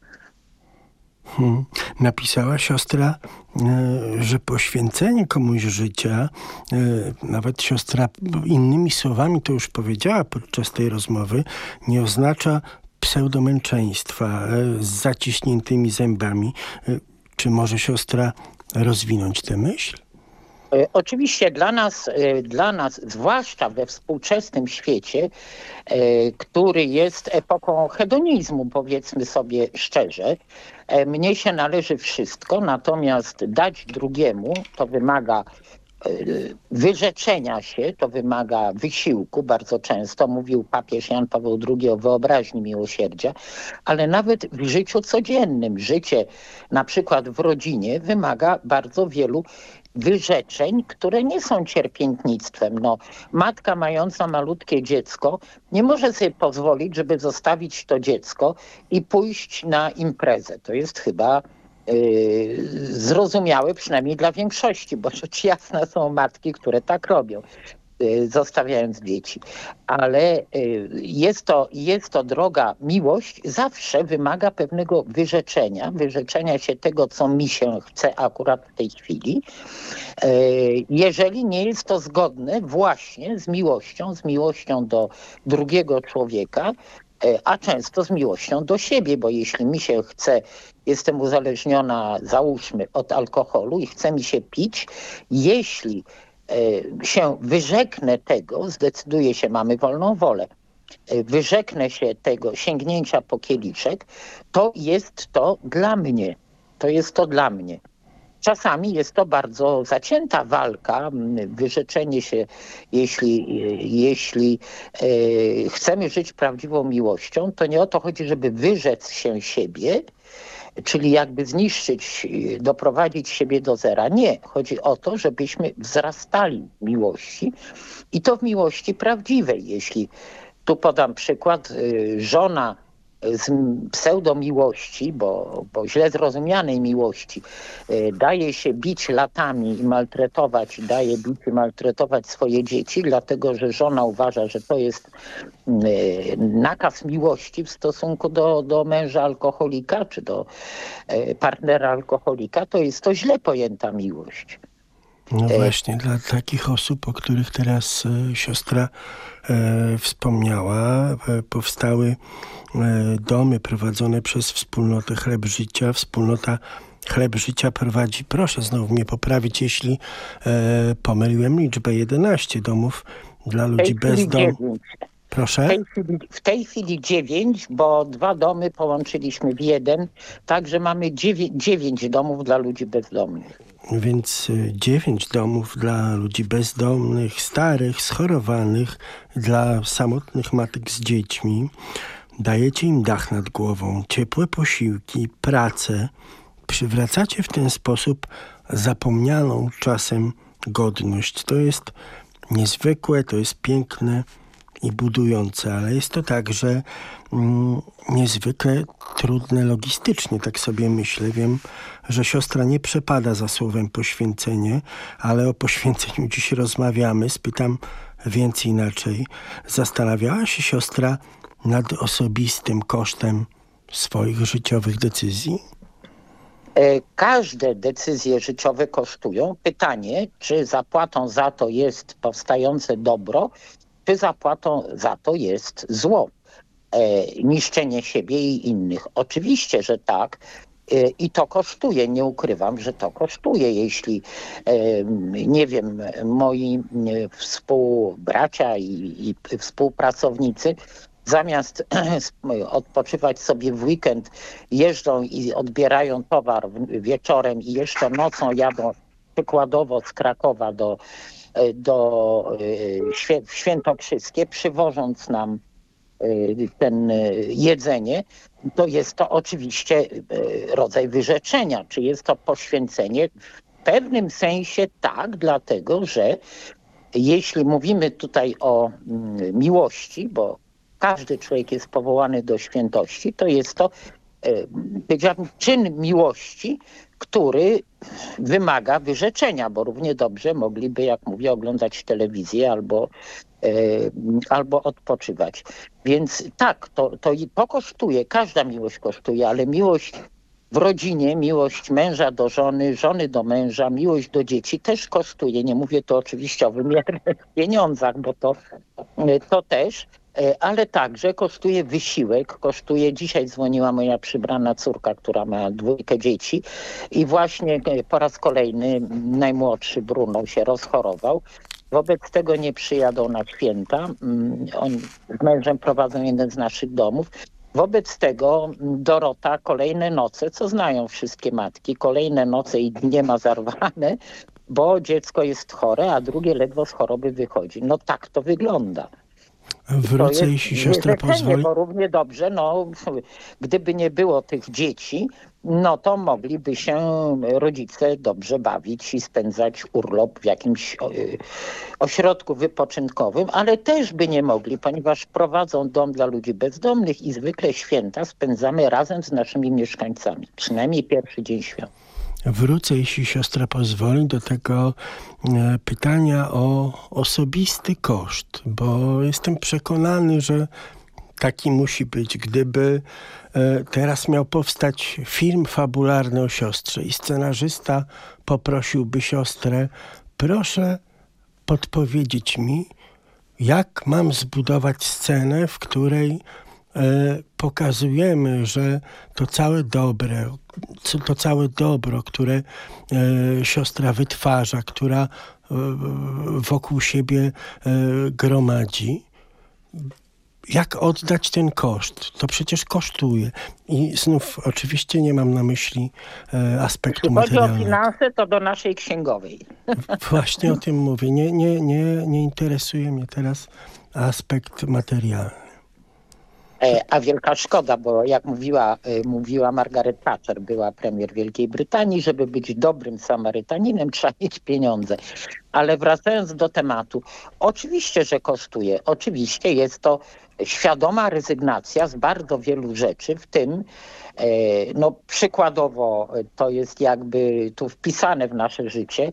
Hmm. Napisała siostra, e, że poświęcenie komuś życia, e, nawet siostra innymi słowami to już powiedziała podczas tej rozmowy, nie oznacza pseudomęczeństwa e, z zaciśniętymi zębami. Czy może siostra rozwinąć tę myśl? E, Oczywiście dla nas, e, dla nas, zwłaszcza we współczesnym świecie, e, który jest epoką hedonizmu, powiedzmy sobie szczerze, mnie się należy wszystko, natomiast dać drugiemu to wymaga wyrzeczenia się, to wymaga wysiłku bardzo często. Mówił papież Jan Paweł II o wyobraźni miłosierdzia, ale nawet w życiu codziennym, życie na przykład w rodzinie wymaga bardzo wielu wyrzeczeń, które nie są cierpiętnictwem. No, matka mająca malutkie dziecko nie może sobie pozwolić, żeby zostawić to dziecko i pójść na imprezę. To jest chyba yy, zrozumiałe, przynajmniej dla większości, bo rzecz jasna są matki, które tak robią zostawiając dzieci. Ale yy, jest to, jest to droga, miłość zawsze wymaga pewnego wyrzeczenia, wyrzeczenia się tego, co mi się chce akurat w tej chwili, yy, jeżeli nie jest to zgodne właśnie z miłością, z miłością do drugiego człowieka, a często z miłością do siebie, bo jeśli mi się chce, jestem uzależniona, załóżmy, od alkoholu i chce mi się pić, jeśli się wyrzeknę tego, zdecyduję się, mamy wolną wolę, e, wyrzeknę się tego sięgnięcia po kieliszek, to jest to dla mnie. To jest to dla mnie. Czasami jest to bardzo zacięta walka, wyrzeczenie się, jeśli, e, jeśli e, chcemy żyć prawdziwą miłością, to nie o to chodzi, żeby wyrzec się siebie, czyli jakby zniszczyć, y, doprowadzić siebie do zera. Nie. Chodzi o to, żebyśmy wzrastali w miłości i to w miłości prawdziwej. Jeśli tu podam przykład, y, żona z pseudomiłości, bo, bo źle zrozumianej miłości, e, daje się bić latami i maltretować, daje bić i maltretować swoje dzieci, dlatego że żona uważa, że to jest e, nakaz miłości w stosunku do, do męża alkoholika czy do e, partnera alkoholika, to jest to źle pojęta miłość. No właśnie, dla takich osób, o których teraz siostra wspomniała, e, powstały e, domy prowadzone przez wspólnotę Chleb Życia. Wspólnota Chleb Życia prowadzi, proszę znowu mnie poprawić, jeśli e, pomyliłem liczbę, 11 domów dla ludzi bezdomnych. dziewięć. Proszę? W tej, chwili, w tej chwili dziewięć, bo dwa domy połączyliśmy w jeden, także mamy dziewię- dziewięć domów dla ludzi bezdomnych. Więc y, dziewięć domów dla ludzi bezdomnych, starych, schorowanych, dla samotnych matek z dziećmi. Dajecie im dach nad głową, ciepłe posiłki, pracę. Przywracacie w ten sposób zapomnianą czasem godność. To jest niezwykłe, to jest piękne i budujące, ale jest to także mm, niezwykle trudne logistycznie, tak sobie myślę. Wiem, że siostra nie przepada za słowem poświęcenie, ale o poświęceniu dziś rozmawiamy. Spytam więc inaczej. Zastanawiała się siostra nad osobistym kosztem swoich życiowych decyzji? E, Każde decyzje życiowe kosztują. Pytanie, czy zapłatą za to jest powstające dobro, czy zapłatą za to jest zło, e, niszczenie siebie i innych. Oczywiście, że tak. E, I to kosztuje, nie ukrywam, że to kosztuje. Jeśli, e, nie wiem, moi e, współbracia i, i współpracownicy zamiast [CLEARS THROAT] odpoczywać sobie w weekend, jeżdżą i odbierają towar wieczorem i jeszcze nocą jadą przykładowo z Krakowa do, do e, Świe- w Świętokrzyskie, przywożąc nam e, ten e, jedzenie, to jest to oczywiście e, rodzaj wyrzeczenia. Czy jest to poświęcenie? W pewnym sensie tak, dlatego że jeśli mówimy tutaj o mm, miłości, bo każdy człowiek jest powołany do świętości, to jest to, e, powiedziałabym, czyn miłości, który wymaga wyrzeczenia, bo równie dobrze mogliby, jak mówię, oglądać telewizję albo, e, albo odpoczywać. Więc tak, to, to, to kosztuje, każda miłość kosztuje, ale miłość w rodzinie, miłość męża do żony, żony do męża, miłość do dzieci też kosztuje. Nie mówię tu oczywiście o wymiernych [LAUGHS] pieniądzach, bo to, to też, ale także kosztuje wysiłek, kosztuje, dzisiaj dzwoniła moja przybrana córka, która ma dwójkę dzieci i właśnie e, po raz kolejny najmłodszy Bruno się rozchorował. Wobec tego nie przyjadą na święta. Mm, Oni z mężem prowadzą jeden z naszych domów. Wobec tego mm, Dorota kolejne noce, co znają wszystkie matki, kolejne noce i dnie ma zarwane, bo dziecko jest chore, a drugie ledwo z choroby wychodzi. No tak to wygląda. Wrócę, jeśli siostra pozwoli. Bo równie dobrze, no, gdyby nie było tych dzieci, no to mogliby się rodzice dobrze bawić i spędzać urlop w jakimś y, ośrodku wypoczynkowym, ale też by nie mogli, ponieważ prowadzą dom dla ludzi bezdomnych i zwykle święta spędzamy razem z naszymi mieszkańcami, przynajmniej pierwszy dzień świąt. Wrócę, jeśli siostra pozwoli, do tego e, pytania o osobisty koszt, bo jestem przekonany, że taki musi być. Gdyby e, teraz miał powstać film fabularny o siostrze i scenarzysta poprosiłby siostrę, proszę podpowiedzieć mi, jak mam zbudować scenę, w której pokazujemy, że to całe dobre, to całe dobro, które e, siostra wytwarza, która e, wokół siebie e, gromadzi, jak oddać ten koszt? To przecież kosztuje. I znów oczywiście nie mam na myśli e, aspektu Jeśli chodzi o materialnego. finanse, to do naszej księgowej. Właśnie o tym mówię. Nie, nie, nie, nie interesuje mnie teraz aspekt materialny. E, A wielka szkoda, bo jak mówiła, e, mówiła Margaret Thatcher, była premier Wielkiej Brytanii, żeby być dobrym Samarytaninem [LAUGHS] trzeba mieć pieniądze. Ale wracając do tematu, oczywiście, że kosztuje. Oczywiście jest to świadoma rezygnacja z bardzo wielu rzeczy, w tym e, no, przykładowo to jest jakby tu wpisane w nasze życie,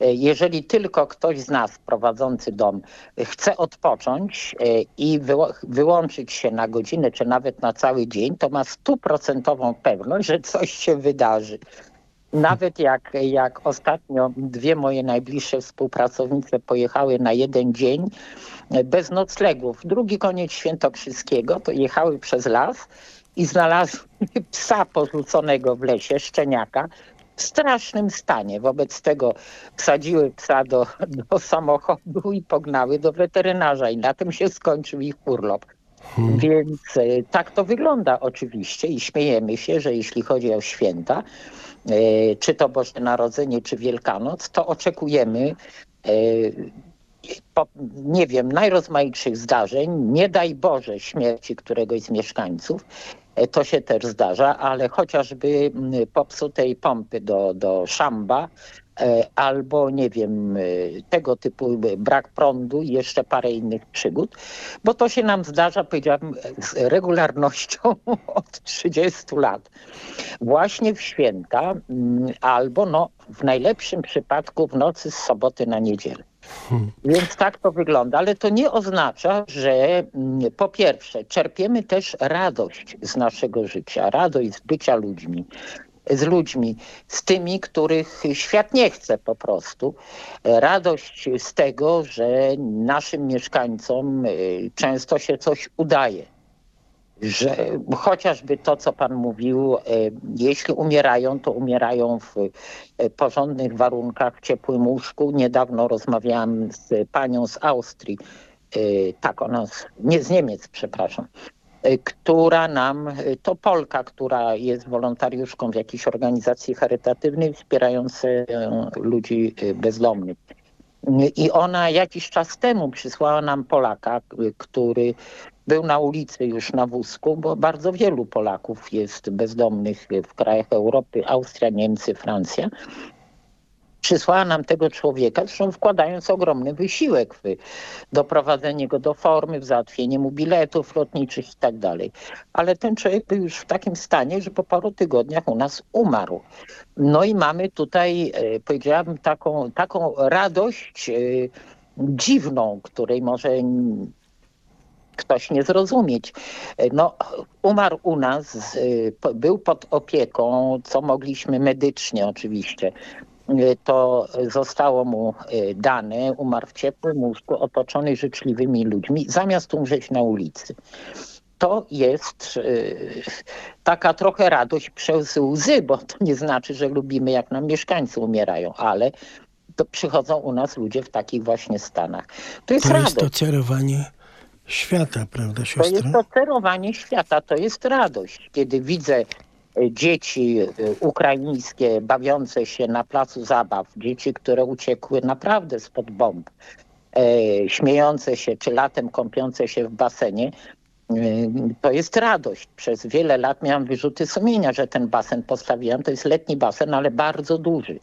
jeżeli tylko ktoś z nas prowadzący dom chce odpocząć e, i wyłączyć się na godzinę czy nawet na cały dzień, to ma stuprocentową pewność, że coś się wydarzy. Nawet jak, jak ostatnio dwie moje najbliższe współpracownice pojechały na jeden dzień e, bez noclegów, drugi koniec świętokrzyskiego, to jechały przez las i znalazły psa porzuconego w lesie, szczeniaka, w strasznym stanie. Wobec tego wsadziły psa do, do samochodu i pognały do weterynarza i na tym się skończył ich urlop. Więc e, tak to wygląda oczywiście i śmiejemy się, że jeśli chodzi o święta, e, czy to Boże Narodzenie, czy Wielkanoc, to oczekujemy e, po, nie wiem, najrozmaitszych zdarzeń, nie daj Boże śmierci któregoś z mieszkańców, to się też zdarza, ale chociażby mm, popsutej pompy do, do szamba, e, albo nie wiem, e, tego typu e, brak prądu i jeszcze parę innych przygód, bo to się nam zdarza, powiedziałabym, z regularnością [LAUGHS] od 30 lat. Właśnie w święta, mm, albo no, w najlepszym przypadku w nocy z soboty na niedzielę. Więc tak to wygląda, ale to nie oznacza, że mm, po pierwsze czerpiemy też radość z naszego życia, radość z bycia ludźmi, z ludźmi, z tymi, których świat nie chce po prostu. Radość z tego, że naszym mieszkańcom y, często się coś udaje. Że chociażby to, co pan mówił, y, jeśli umierają, to umierają w y, porządnych warunkach, w ciepłym łóżku. Niedawno rozmawiałam z panią z Austrii, y, tak ona, nie z Niemiec, przepraszam, która nam, to Polka, która jest wolontariuszką w jakiejś organizacji charytatywnej wspierającej ludzi bezdomnych. I ona jakiś czas temu przysłała nam Polaka, który był na ulicy już na wózku, bo bardzo wielu Polaków jest bezdomnych w krajach Europy, Austria, Niemcy, Francja. Przysłała nam tego człowieka, zresztą wkładając ogromny wysiłek w doprowadzenie go do formy, w załatwienie mu biletów lotniczych i tak dalej. Ale ten człowiek był już w takim stanie, że po paru tygodniach u nas umarł. No i mamy tutaj, e, powiedziałabym, taką, taką radość e, dziwną, której może ktoś nie zrozumieć. E, No, umarł u nas, y, był pod opieką, co mogliśmy medycznie oczywiście. Y, To zostało mu y, dane, umarł w ciepłym łóżku, otoczony życzliwymi ludźmi, zamiast umrzeć na ulicy. To jest taka trochę radość przez łzy, bo to nie znaczy, że lubimy, jak nam mieszkańcy umierają, ale to przychodzą u nas ludzie w takich właśnie stanach. To jest To radość. jest to cerowanie świata, prawda To siostra? jest to cerowanie świata, to jest radość. Kiedy widzę e, dzieci e, ukraińskie bawiące się na placu zabaw, dzieci, które uciekły naprawdę spod bomb, e, śmiejące się czy latem kąpiące się w basenie, to jest radość. Przez wiele lat miałam wyrzuty sumienia, że ten basen postawiłam. To jest letni basen, ale bardzo duży.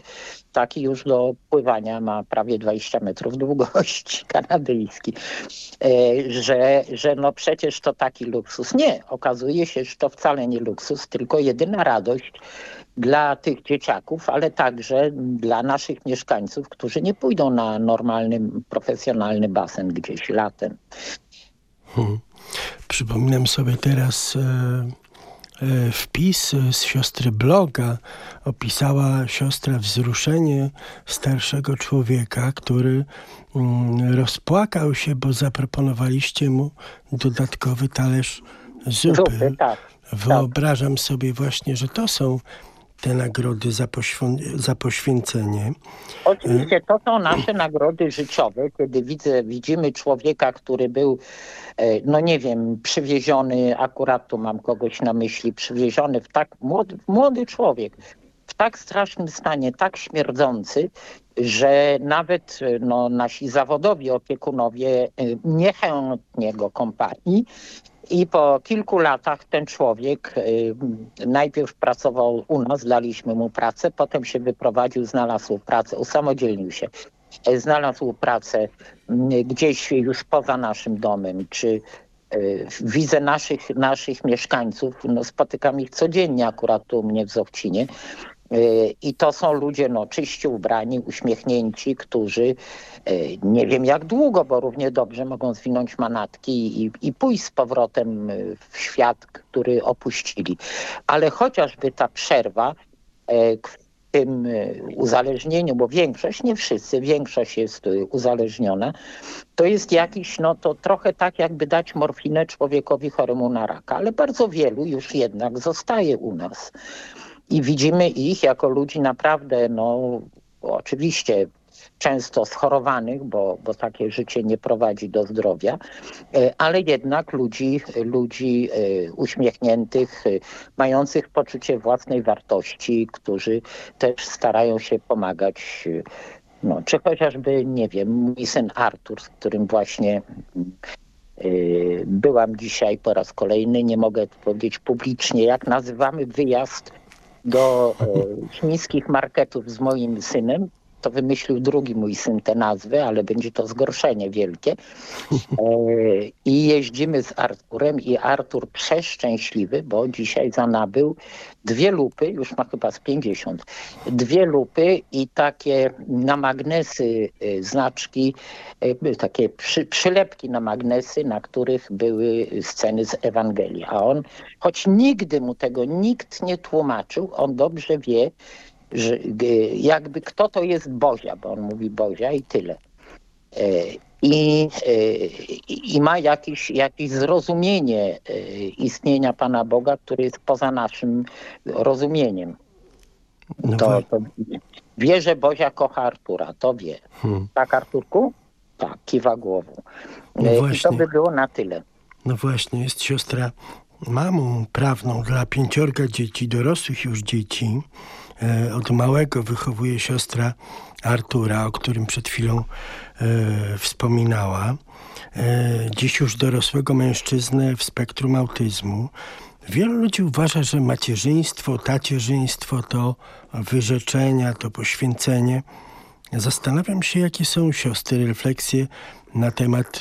Taki już do pływania ma prawie 20 metrów długości, [LAUGHS] kanadyjski. E, że, że no przecież to taki luksus. Nie, okazuje się, że to wcale nie luksus, tylko jedyna radość dla tych dzieciaków, ale także dla naszych mieszkańców, którzy nie pójdą na normalny, profesjonalny basen gdzieś latem. Hmm. Przypominam sobie teraz e, e, wpis z siostry bloga. Opisała siostra wzruszenie starszego człowieka, który mm, rozpłakał się, bo zaproponowaliście mu dodatkowy talerz zupy. Zupy, tak. Wyobrażam sobie właśnie, że to są te nagrody za, za poświęcenie. Oczywiście to są nasze nagrody życiowe, kiedy widzę, widzimy człowieka, który był, e, no nie wiem, przywieziony, akurat tu mam kogoś na myśli, przywieziony w tak młody, młody człowiek, w tak strasznym stanie, tak śmierdzący, że nawet e, no, nasi zawodowi opiekunowie e, niechętnie go kąpali. I po kilku latach ten człowiek y, najpierw pracował u nas, daliśmy mu pracę, potem się wyprowadził, znalazł pracę, usamodzielnił się. E, Znalazł pracę mm, gdzieś już poza naszym domem, czy y, widzę naszych, naszych mieszkańców, no spotykam ich codziennie akurat tu u mnie w Zowcinie i to są ludzie no, czyście ubrani, uśmiechnięci, którzy y, nie wiem jak długo, bo równie dobrze mogą zwinąć manatki i, i pójść z powrotem y, w świat, który opuścili. Ale chociażby ta przerwa e, w tym uzależnieniu, bo większość, nie wszyscy, większość jest uzależniona, to jest jakiś, no to trochę tak jakby dać morfinę człowiekowi choremu na raka, ale bardzo wielu już jednak zostaje u nas. I widzimy ich jako ludzi naprawdę, no oczywiście często schorowanych, bo, bo takie życie nie prowadzi do zdrowia, e, ale jednak ludzi, ludzi e, uśmiechniętych, e, mających poczucie własnej wartości, którzy też starają się pomagać. No, czy chociażby, nie wiem, mój syn Artur, z którym właśnie byłam dzisiaj po raz kolejny, nie mogę powiedzieć publicznie, jak nazywamy wyjazd do e, chińskich marketów z moim synem, to wymyślił drugi mój syn te nazwy, ale będzie to zgorszenie wielkie. E, I jeździmy z Arturem i Artur przeszczęśliwy, bo dzisiaj zanabył dwie lupy, już ma chyba z 50, dwie lupy i takie na magnesy e, znaczki, e, takie przy, przylepki na magnesy, na których były sceny z Ewangelii. A on, choć nigdy mu tego nikt nie tłumaczył, on dobrze wie, że jakby kto to jest Bozia, bo on mówi Bozia i tyle. E, I, e, i ma jakieś, jakieś zrozumienie e, istnienia Pana Boga, który jest poza naszym rozumieniem. No To, to wie, że Bozia kocha Artura, to wie. Hmm. Tak, Arturku? Tak, kiwa głową. No I to by było na tyle. No właśnie, jest siostra mamą prawną dla pięciorga dzieci, dorosłych już dzieci. E, Od małego wychowuje siostra Artura, o którym przed chwilą e, wspominała. E, dziś już dorosłego mężczyznę w spektrum autyzmu. Wielu ludzi uważa, że macierzyństwo, tacierzyństwo to wyrzeczenia, to poświęcenie. Zastanawiam się, jakie są siostry refleksje na temat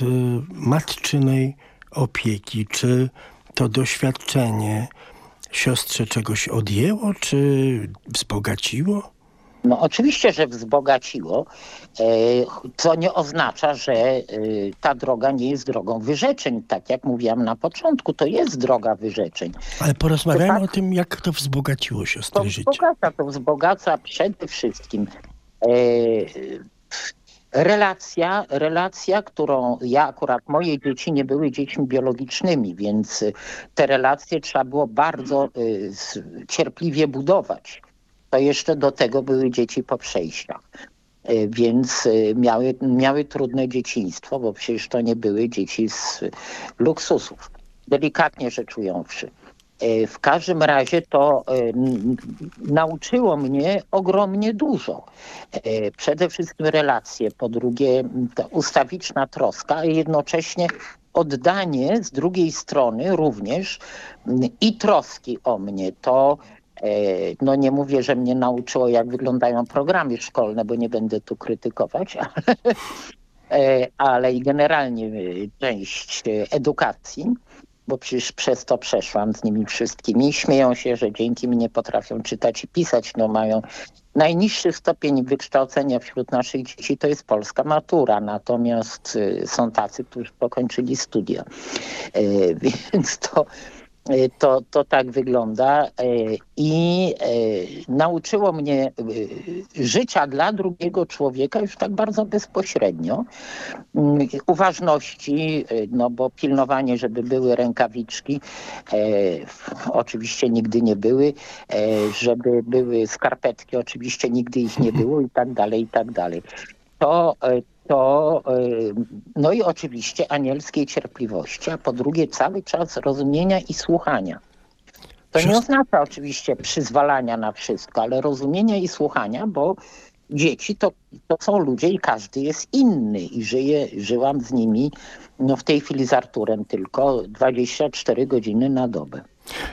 matczynej opieki. Czy to doświadczenie siostrze czegoś odjęło, czy wzbogaciło? No oczywiście, że wzbogaciło, e, co nie oznacza, że e, ta droga nie jest drogą wyrzeczeń. Tak jak mówiłam na początku, to jest droga wyrzeczeń. Ale porozmawiajmy To o tym, jak to wzbogaciło To siostry życie. wzbogaca, to wzbogaca przede wszystkim e, relacja, relacja, którą ja akurat, moje dzieci nie były dziećmi biologicznymi, więc y, te relacje trzeba było bardzo y, cierpliwie budować. To jeszcze do tego były dzieci po przejściach. Y, Więc y, miały, miały trudne dzieciństwo, bo przecież to nie były dzieci z luksusów, delikatnie rzecz ująwszy. E, W każdym razie to e, nauczyło mnie ogromnie dużo. E, Przede wszystkim relacje, po drugie ta ustawiczna troska, a jednocześnie oddanie z drugiej strony również i troski o mnie. To no nie mówię, że mnie nauczyło, jak wyglądają programy szkolne, bo nie będę tu krytykować, [LAUGHS] ale, ale i generalnie część edukacji bo przecież przez to przeszłam z nimi wszystkimi. Śmieją się, że dzięki mnie potrafią czytać i pisać. No mają najniższy stopień wykształcenia wśród naszych dzieci to jest polska matura, natomiast y, są tacy, którzy pokończyli studia. Y, [LAUGHS] Więc to, to, to tak wygląda y, i y, nauczyło mnie y, życia dla drugiego człowieka już tak bardzo bezpośrednio. Uważności, y, no bo pilnowanie, żeby były rękawiczki, oczywiście nigdy nie były, żeby były skarpetki, oczywiście nigdy ich nie było i tak dalej, i tak dalej. To, to e, no i oczywiście anielskiej cierpliwości, a po drugie cały czas rozumienia i słuchania. To nie oznacza oczywiście przyzwalania na wszystko, ale rozumienia i słuchania, bo dzieci to, to są ludzie i każdy jest inny i żyje, żyłam z nimi no w tej chwili z Arturem tylko 24 godziny na dobę.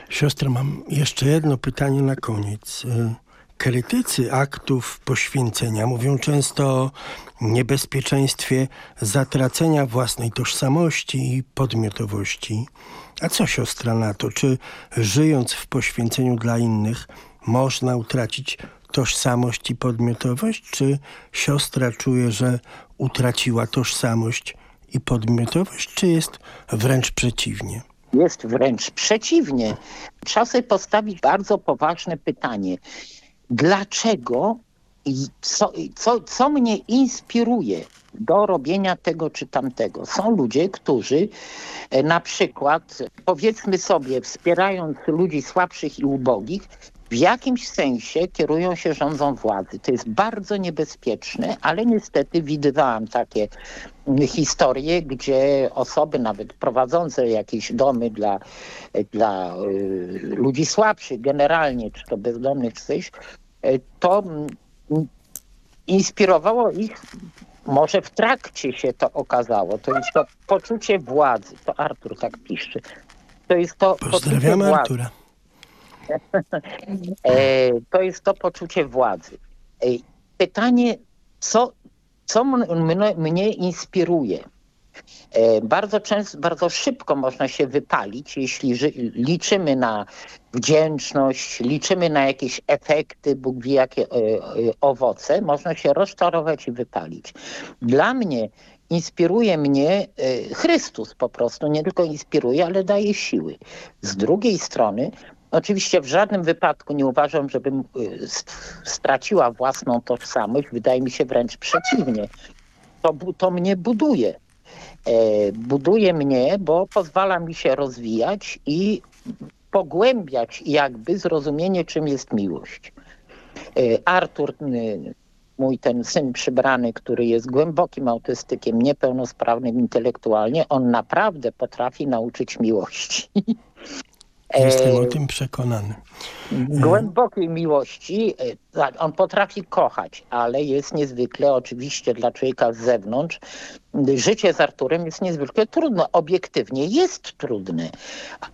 Siostro, mam jeszcze jedno pytanie na koniec. Krytycy aktów poświęcenia mówią często o niebezpieczeństwie zatracenia własnej tożsamości i podmiotowości. A co siostra na to? Czy żyjąc w poświęceniu dla innych można utracić tożsamość i podmiotowość? Czy siostra czuje, że utraciła tożsamość i podmiotowość? Czy jest wręcz przeciwnie? Jest wręcz przeciwnie. Trzeba sobie postawić bardzo poważne pytanie. Dlaczego i co, co, co mnie inspiruje do robienia tego czy tamtego? Są ludzie, którzy e, na przykład, powiedzmy sobie, wspierając ludzi słabszych i ubogich, w jakimś sensie kierują się rządzą władzy. To jest bardzo niebezpieczne, ale niestety widywałam takie mm, historie, gdzie osoby nawet prowadzące jakieś domy dla, dla y, ludzi słabszych generalnie, czy to bezdomnych, czy coś, y, to mm, inspirowało ich, może w trakcie się to okazało, to jest to poczucie władzy. To Artur tak pisze. To jest to Pozdrawiamy poczucie władzy. Artura. [LAUGHS] E, to jest to poczucie władzy. E, Pytanie, co, co mnie, inspiruje? E, Bardzo często, bardzo szybko można się wypalić, jeśli liczymy na wdzięczność, liczymy na jakieś efekty, Bóg wie jakie owoce, można się rozczarować i wypalić. Dla mnie inspiruje mnie Chrystus po prostu, nie tylko inspiruje, ale daje siły. Z drugiej strony Oczywiście w żadnym wypadku nie uważam, żebym y, st- straciła własną tożsamość. Wydaje mi się wręcz przeciwnie. To, to mnie buduje. E, buduje mnie, bo pozwala mi się rozwijać i pogłębiać jakby zrozumienie, czym jest miłość. E, Artur, mój ten syn przybrany, który jest głębokim autystykiem, niepełnosprawnym intelektualnie, on naprawdę potrafi nauczyć miłości. [LAUGHS] Jestem E, o tym przekonany. głębokiej miłości. e, tak, On potrafi kochać, ale jest niezwykle oczywiście dla człowieka z zewnątrz. Życie z Arturem jest niezwykle trudne. Obiektywnie jest trudne,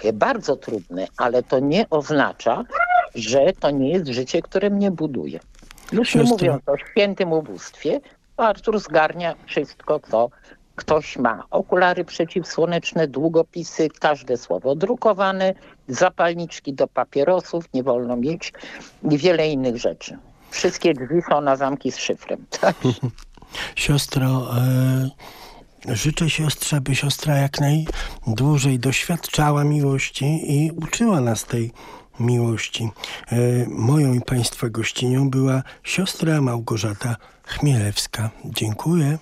e, bardzo trudne, ale to nie oznacza, że to nie jest życie, które mnie buduje. Już nie mówiąc o świętym ubóstwie, Artur zgarnia wszystko, co ktoś ma. Okulary przeciwsłoneczne, długopisy, każde słowo drukowane, zapalniczki do papierosów, nie wolno mieć i wiele innych rzeczy. Wszystkie drzwi są na zamki z szyfrem. Tak? Siostro, e, życzę siostrze, by siostra jak najdłużej doświadczała miłości i uczyła nas tej miłości. E, moją i Państwa gościnią była siostra Małgorzata Chmielewska. Dziękuję.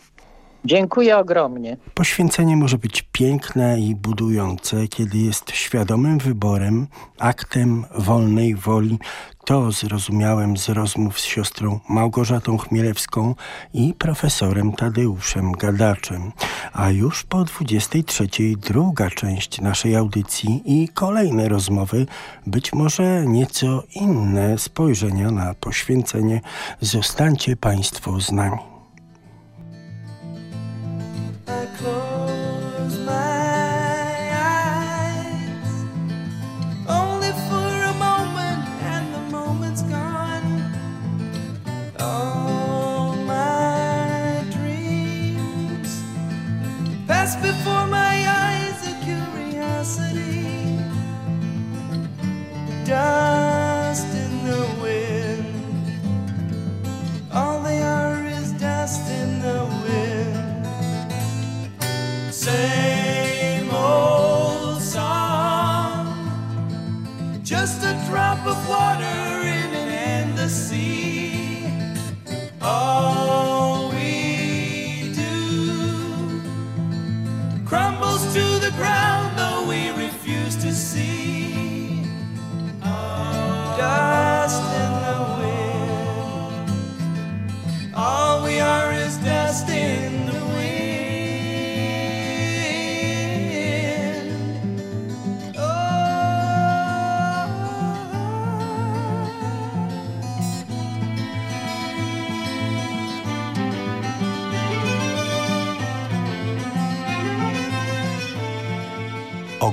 Dziękuję ogromnie. Poświęcenie może być piękne i budujące, kiedy jest świadomym wyborem, aktem wolnej woli. To zrozumiałem z rozmów z siostrą Małgorzatą Chmielewską i profesorem Tadeuszem Gadaczem. A już po 23 druga część naszej audycji i kolejne rozmowy, być może nieco inne spojrzenia na poświęcenie. Zostańcie Państwo z nami.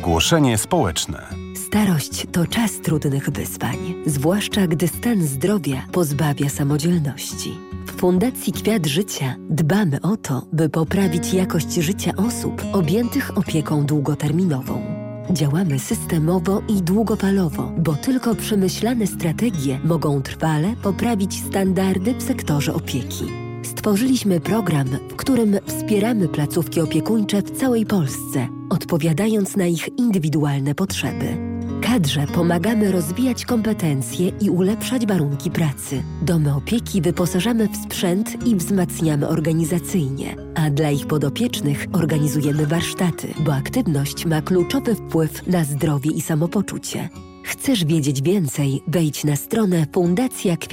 Ogłoszenie społeczne. Starość to czas trudnych wyzwań, zwłaszcza gdy stan zdrowia pozbawia samodzielności. W Fundacji Kwiat Życia dbamy o to, by poprawić jakość życia osób objętych opieką długoterminową. Działamy systemowo i długofalowo, bo tylko przemyślane strategie mogą trwale poprawić standardy w sektorze opieki. Stworzyliśmy program, w którym wspieramy placówki opiekuńcze w całej Polsce, odpowiadając na ich indywidualne potrzeby. Kadrze pomagamy rozwijać kompetencje i ulepszać warunki pracy. Domy opieki wyposażamy w sprzęt i wzmacniamy organizacyjnie, a dla ich podopiecznych organizujemy warsztaty, bo aktywność ma kluczowy wpływ na zdrowie i samopoczucie. Chcesz wiedzieć więcej? Wejdź na stronę Fundacja